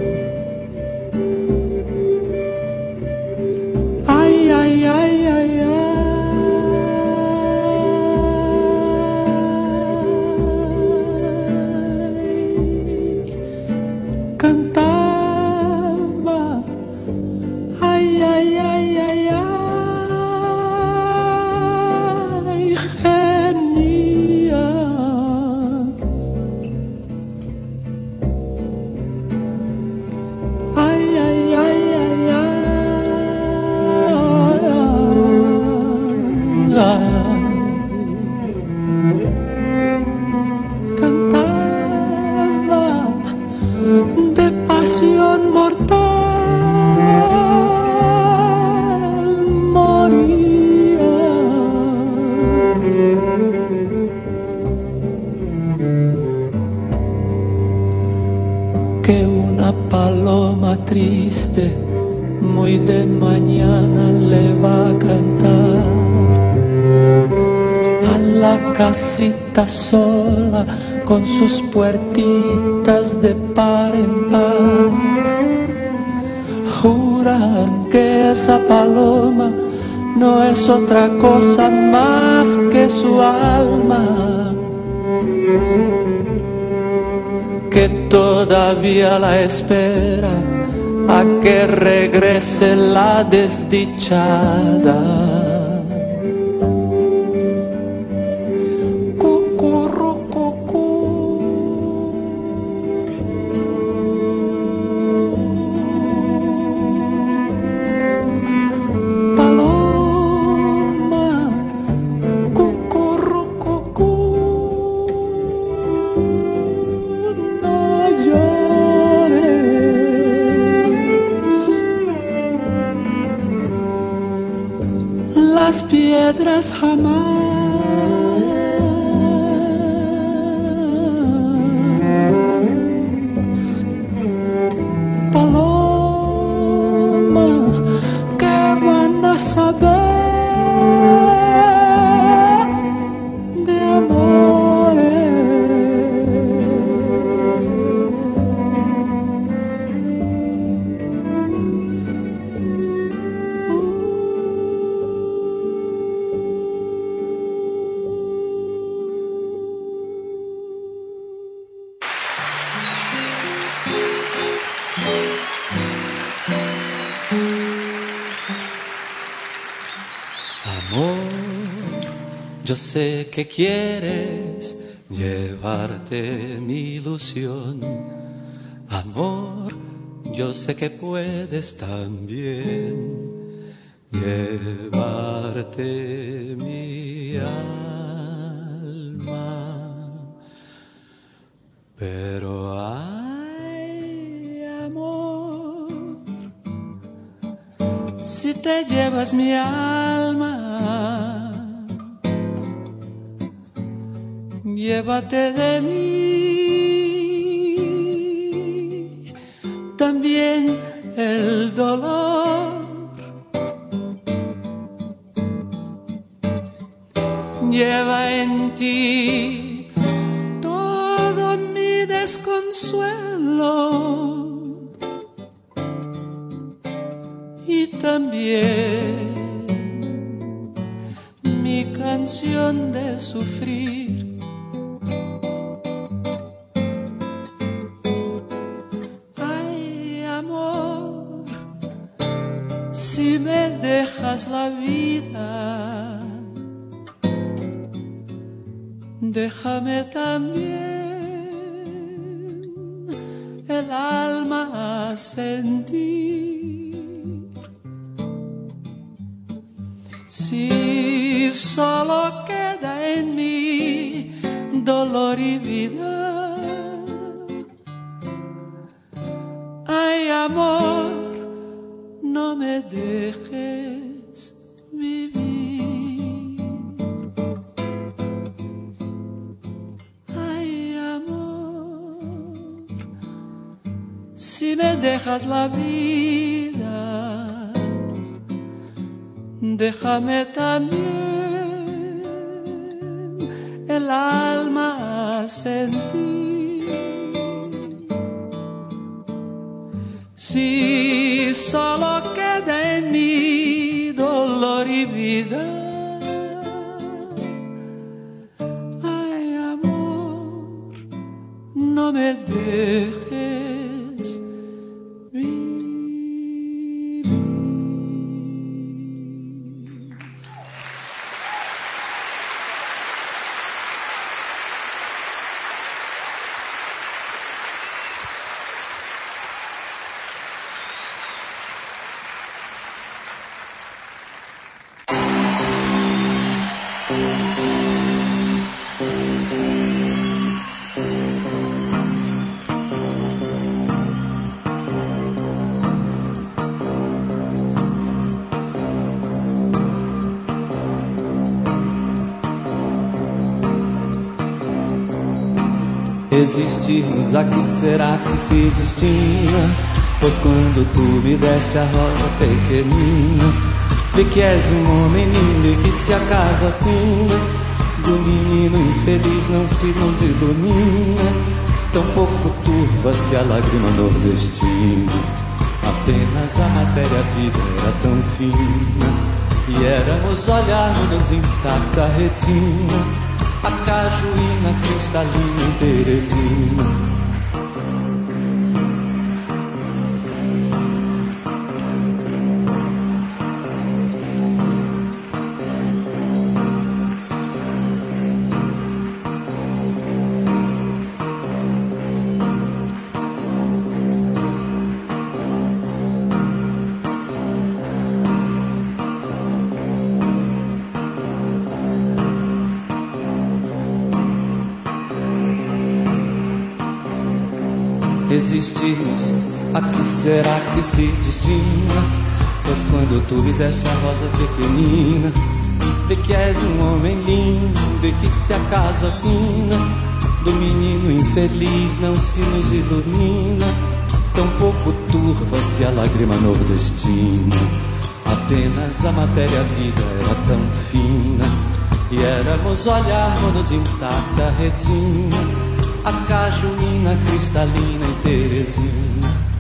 Otra cosa más que su alma que todavía la espera a que regrese la desdichada. Que quieres llevarte mi ilusión. Amor, yo sé que puedes también llevarte desconsuelo y también mi canción de sufrir. Ay, amor, si me dejas la vida, déjame la vida, déjame también Existirmos a que será que se destina? Pois quando tu me deste a rosa pequenina, vi que és um homem lindo e que se acaso assina, do menino infeliz não se nos ilumina, tão pouco turva-se a lágrima nordestina. Apenas a matéria vida era tão fina, e éramos olharmos intacta a retina a cajuína cristalina em Teresina. Que se destina? Pois quando tu me deste a rosa pequenina, vê que és um homem lindo e que se acaso assina, do menino infeliz não se nos ilumina, tão pouco turva-se a lágrima nordestina. Apenas a matéria vida era tão fina, e éramos olharmos intacta a retina a cajuína cristalina em Teresina.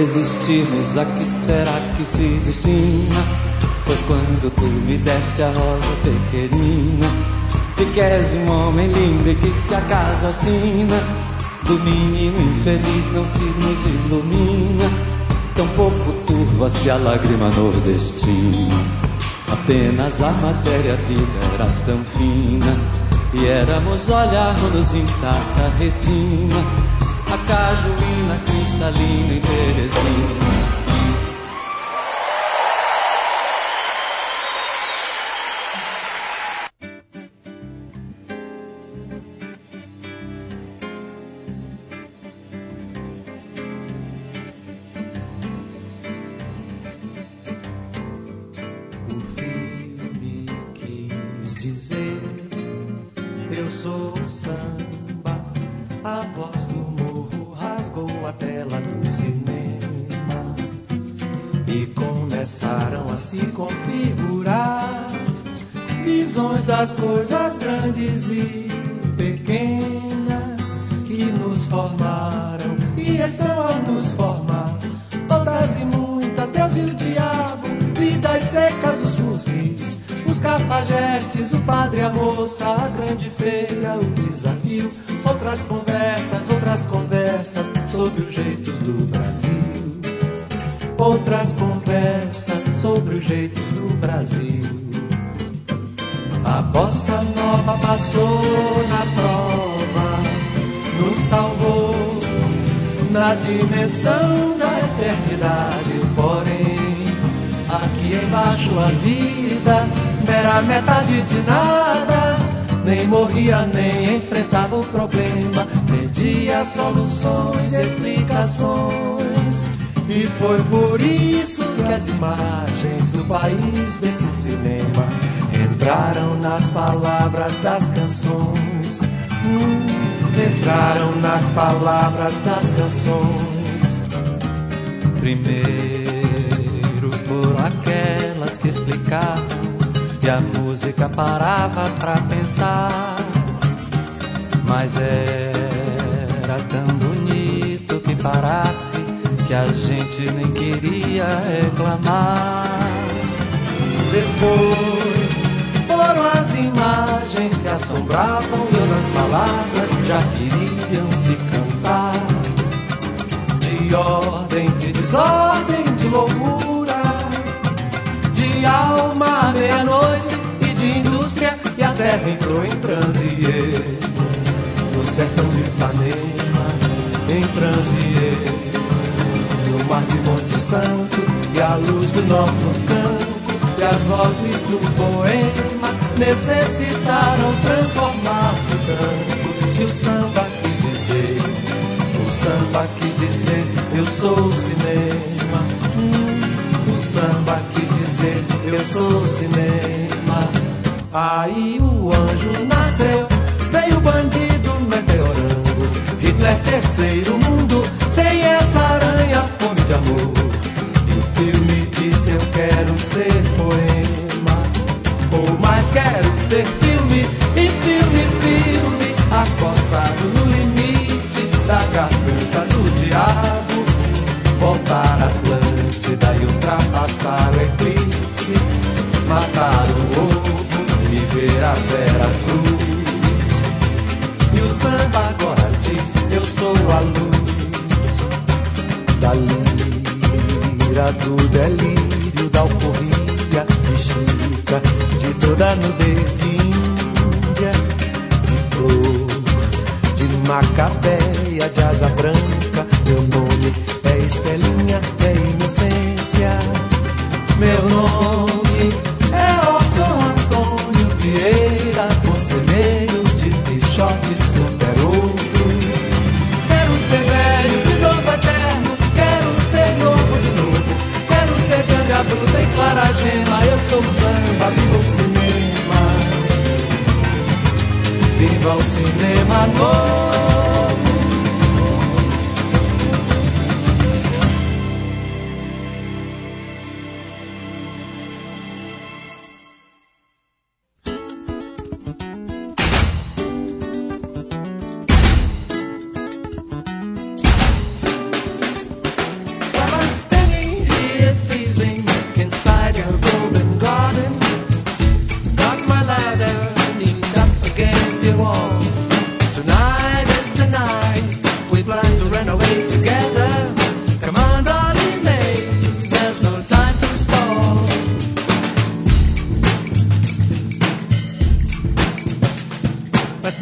Resistirmos a que será que se destina? Pois quando tu me deste a rosa pequenina, e que és um homem lindo e que se acaso assina, do menino infeliz não se nos ilumina, tão pouco turva-se a lágrima nordestina. Apenas a matéria-vida era tão fina, e éramos olharmos intacta retina, a cajuína cristalina em Teresina. Os jeitos do Brasil a bossa nova passou na prova, nos salvou na dimensão da eternidade. Porém, aqui embaixo a vida era metade de nada. Nem morria, nem enfrentava o problema, pedia soluções, explicações. E foi por isso as imagens do país desse cinema entraram nas palavras das canções. Hum, entraram nas palavras das canções. Primeiro foram aquelas que explicavam e a música parava pra pensar. Mas era tão bonito que parasse que a gente nem queria reclamar. Depois foram as imagens que assombravam e outras palavras já queriam se cantar. De ordem, de desordem, de loucura, de alma meia-noite e de indústria, e a terra entrou em transe. No sertão de Ipanema, em transe. Mar Monte Santo e a luz do nosso canto e as vozes do poema necessitaram transformar-se tanto que o samba quis dizer, o samba quis dizer, eu sou o cinema. O samba quis dizer, eu sou o cinema. Aí o anjo nasceu, veio o bandido meteorando, Hitler terceiro mundo, sem essa aranha, fome de amor. E o filme disse eu quero ser poema, ou mais quero ser filme, e filme, filme, acossado no limite da garganta do diabo. Voltar a Atlântida e ultrapassar o eclipse, matar o ovo e ver a Vera Cruz. E o samba agora diz: Eu sou a luz da lira, do delírio, da alforria de Chica, de toda nudez de Índia, de flor, de Macabeia, de asa branca. Meu nome é Estelinha, é inocência. Meu nome ganga bruta e clara gema, eu sou o samba, viva o cinema. Viva o cinema novo.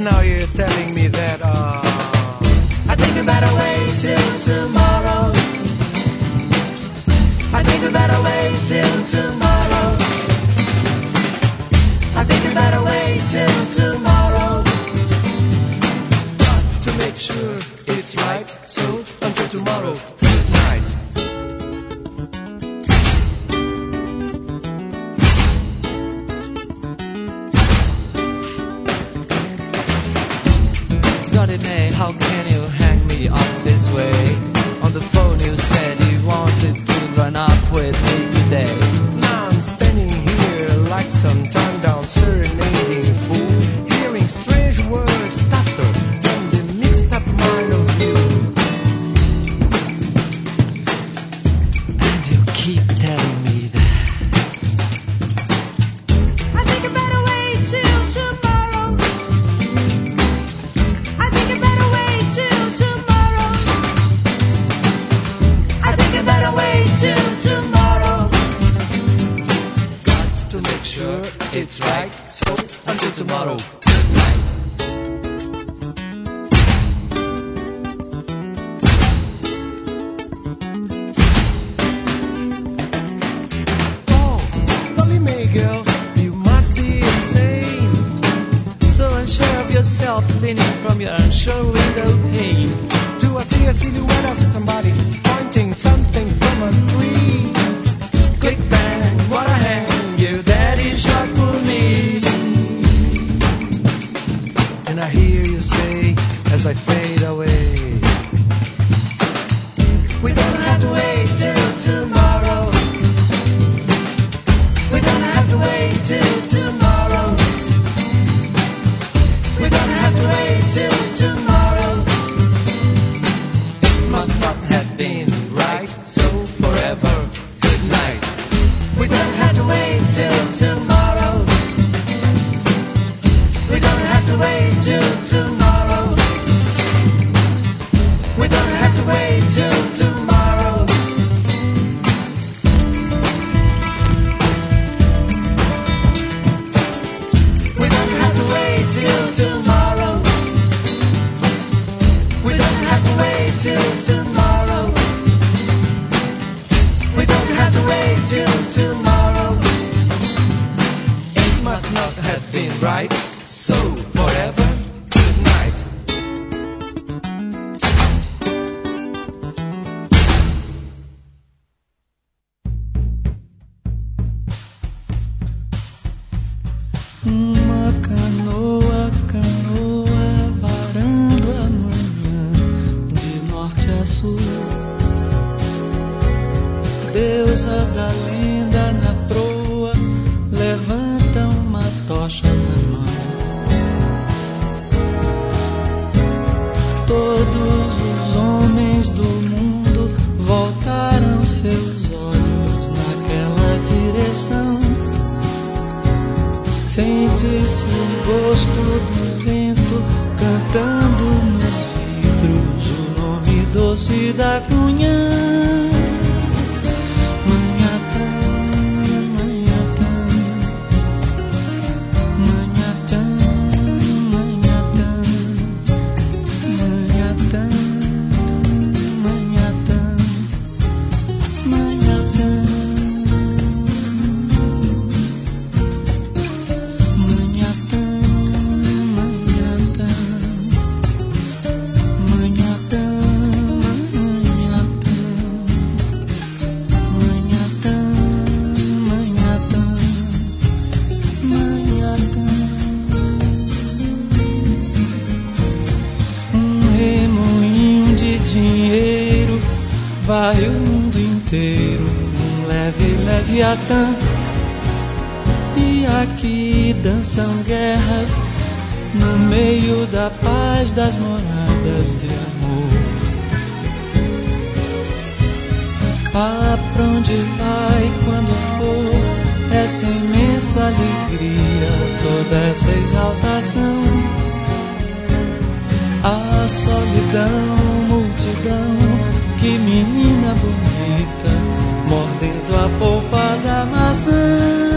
now you're telling me that, uh, I think we better wait till tomorrow. I think we better wait till tomorrow. e aqui dançam guerras no meio da paz das moradas de amor. Vá pra onde vai quando for essa imensa alegria, toda essa exaltação. A solidão, multidão, que menina bonita, mordendo a boca i'll see lessons.